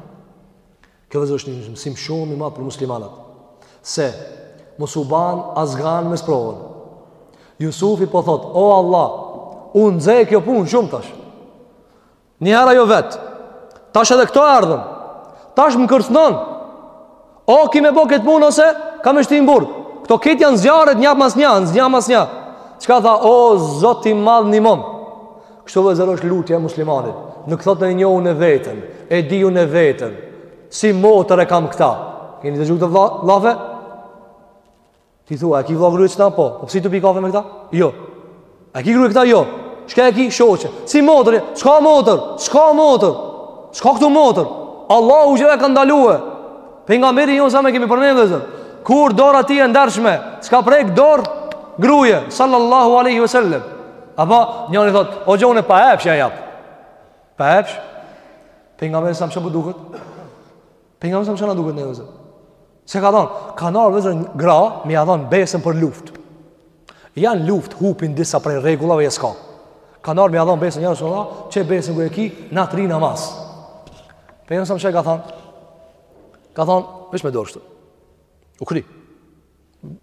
Kjo vëllezër është një mësim shumë i madh për muslimanat. Se, mos u ban azgan me sprovën. Jusufi po thotë, o Allah, unë nxe kjo punë shumë tash. Një herë ajo vetë, tash edhe këto erdhën, tash më kërcënon, O, ki me bo këtë punë ose, kam me t'shti në burg. Këto këtë janë zjarët një mas një, një mas një. Çka tha, o, Zoti i madh nimom. Kështu vëllezër është lutja e muslimanit. Nuk thot e njoh unë vetën, e di unë vetën. Si motër e kam këta. Keni dëgju këto llafe? Ti thua, e ki vla gruje qeta? Po, po pse je tu pi kafe me këta? Jo. E ki gruje këta? Jo. Shka e ki? Shoqe. Si motër, s'ka motër. S'ka motër. S'ka këtu motër? Allahu e ka ndalue. Pejgamberi a.s. e kemi përmendë vëllezër. Kurrë dora e tij e ndershme, s'ka prek dorë gruje, sallallahu alejhi ve sellem. Apo, njëri thotë, o gjone, pa epsh ja jap. Pa epsh? Pejgamberi a.s. çka po duket? Pejgamberi a.s. çka na duket neve vëllezër. Se ka thonë, kanë ardh gra, me ja dhanë besën për luft. Je n'luft, hupin disa prej rregullave, jo s'ka. Kanë ardh me ja dhanë besën, janë shona, që besën kur e kanë shtri dorën. Pejgamberi a.s. çka ka thonë, ka thonë, veç me dorë kshtu. U kry.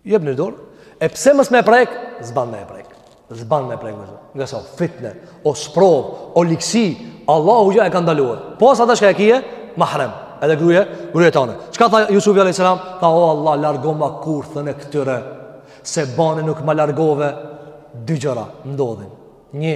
Jep në dorë, e pse mos me e prek, s'ban me e prek, s'ban me e prek, ngase o fitne, o sprov, o ligësi, Allahu xh.sh. e ka ndaluar. Po s'ata çka e kije, mahrem, edhe gruja, gruja tane. Çka tha Jusufi a.s. Tha, o Allah, largoma kurthën e këtyre, se bani nuk ma largove, dy gjëra, ndodhin. Një,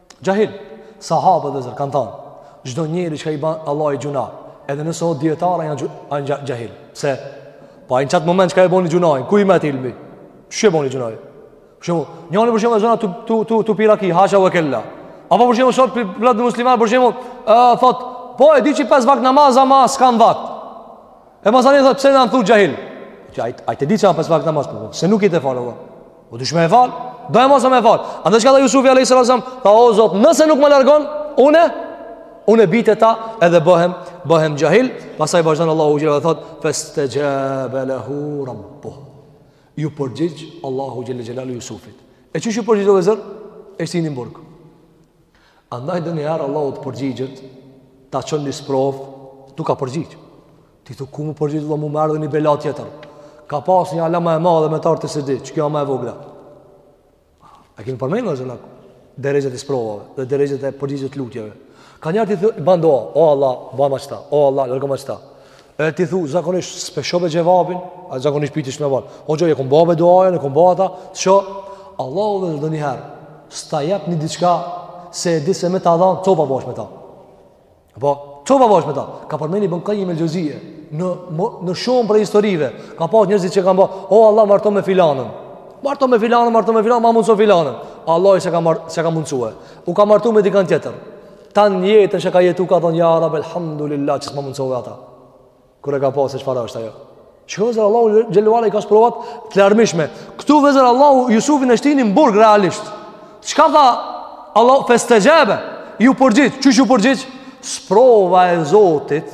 Xhahil, sahabët dhe zërë, kanë thanë, çdo njeri që ka i ban Allahit gjynah, edhe nëse o dijetar, ai o xhahil. Se, po ai në qat moment që ka e ban gjynahin, ku i met ilmi? Që e ban gjynahin? Shumë, njani për shembull zina të, të, të, të pi raki, hasha ve kel-la. Apo për shembull sot për vllaznit muslimanë, për shembull, uh, thot, po e di që jan pes vakt namaz, ama s'kam vakt. E masanej thot, pse m'thu xhahil? Që ai e di që a pes vakt namaz, po, po, se nuk i fal, Allah. O dash me e fal, do e mos me fal. Andaj çka tha Yusufi alayhis salam, tha o Zot, nëse nuk më largon, unë unë bi te ta edhe bëhem bëhem xhahil, pastaj vazhdon Allahu xhel-le dhe thot festexhabe lahu rabbuh. Ju përgjigj Allahu xhel-le xhelaluhu Yusufit. E qysh ju përgjigj Allahu Zot? E shtini n'burg. Andaj donjëherë Allahu të përgjigjet, ta çon një sprov, tu ka përgjigj. Ti thu ku m'u përgjigj Allahu më erdh dhe një bela tjetër Ka pas një bela ma e madhe me t'ardh ti s'e di Që kjo a ma e vogla A kemi përmend dhe zënak Derexhet e sprovave dhe derexhet e përgjigjes lutjeve Nganjëherë ti ban dua O Allah, bama qëta O Allah, largoma qëta E ti thu zakonisht s'pe shoh xhevapin A zakonisht pritish me ban O gjoj e kom ba me duan, në kom ba ata Që Allahu edhe donjëherë S'ta jep një diçka Se e di se me ta dhanë Çka po ban me ta Apo, që po bash me ta? Ka përmend Ibën Kajim el-Xhevzije, në, në shumë prej historive, ka pas njerëzit që kanë bërë, o oh, Allah marto me filanën, marto me filanën, marto me filanën, ma mundëso filanën, Allahu s'e ka, mar, s'e ka mundësue, u ka martu me dikën tjetër, tan jetën që ka jetu, ka thonë, ja Rab, elhamdulillah, që s'ma mundësove ata. Kur e ka pa se çfarë është ajo. Çka vllezër Allahu xhel-le ve ala i ka sprovat të larmishme. Ktu vllezër Allahu Jusufin e shtini në burg realisht. Çka tha Allah festexhabe? Ju përgjigj, qysh ju përgjigj? Sprova e Zotit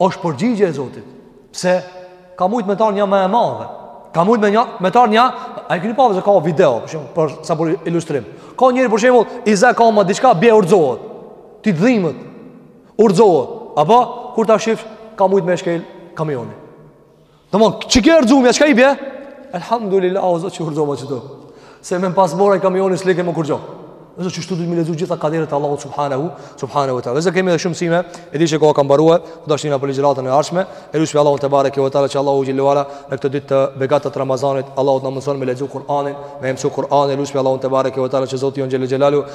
është përgjigje e Zotit. Pse ka mujt me t'ardh një më e madhe. Ka mujt me një me t'ardh nja, a e keni pa se ka video, për shembull, për sa për ilustrim. Ka njëri për shembull, i zë kama diçka bie rrxohet. Ty t'dhimet. U rrxova, apo kur ta shihsh ka mujt me shkel kamioni. Domthon, çka ke rrxumja, çka i bie? Elhamdulillah, o Zot, u rrxova çaty. Se me m'pas marr kamioni s'leke më kurgjo. Dhe qështu duhet me lexu gjitha kaderet e Allahut subhanahu subhanahu wa taala. Se kemi edhe shumë mësime, e di se koha ka mbaruar, do të shihemi në ligjëratën e ardhshme. E lusim Allahun tebareke ve teala që Allahu xhel-le ve ala në këtë ditë të begatë të Ramazanit, Allahu na mëson me lexu Kur'anin, me mësu Kur'anin, e lusim Allahun tebareke ve teala që Zoti jonë xhelalu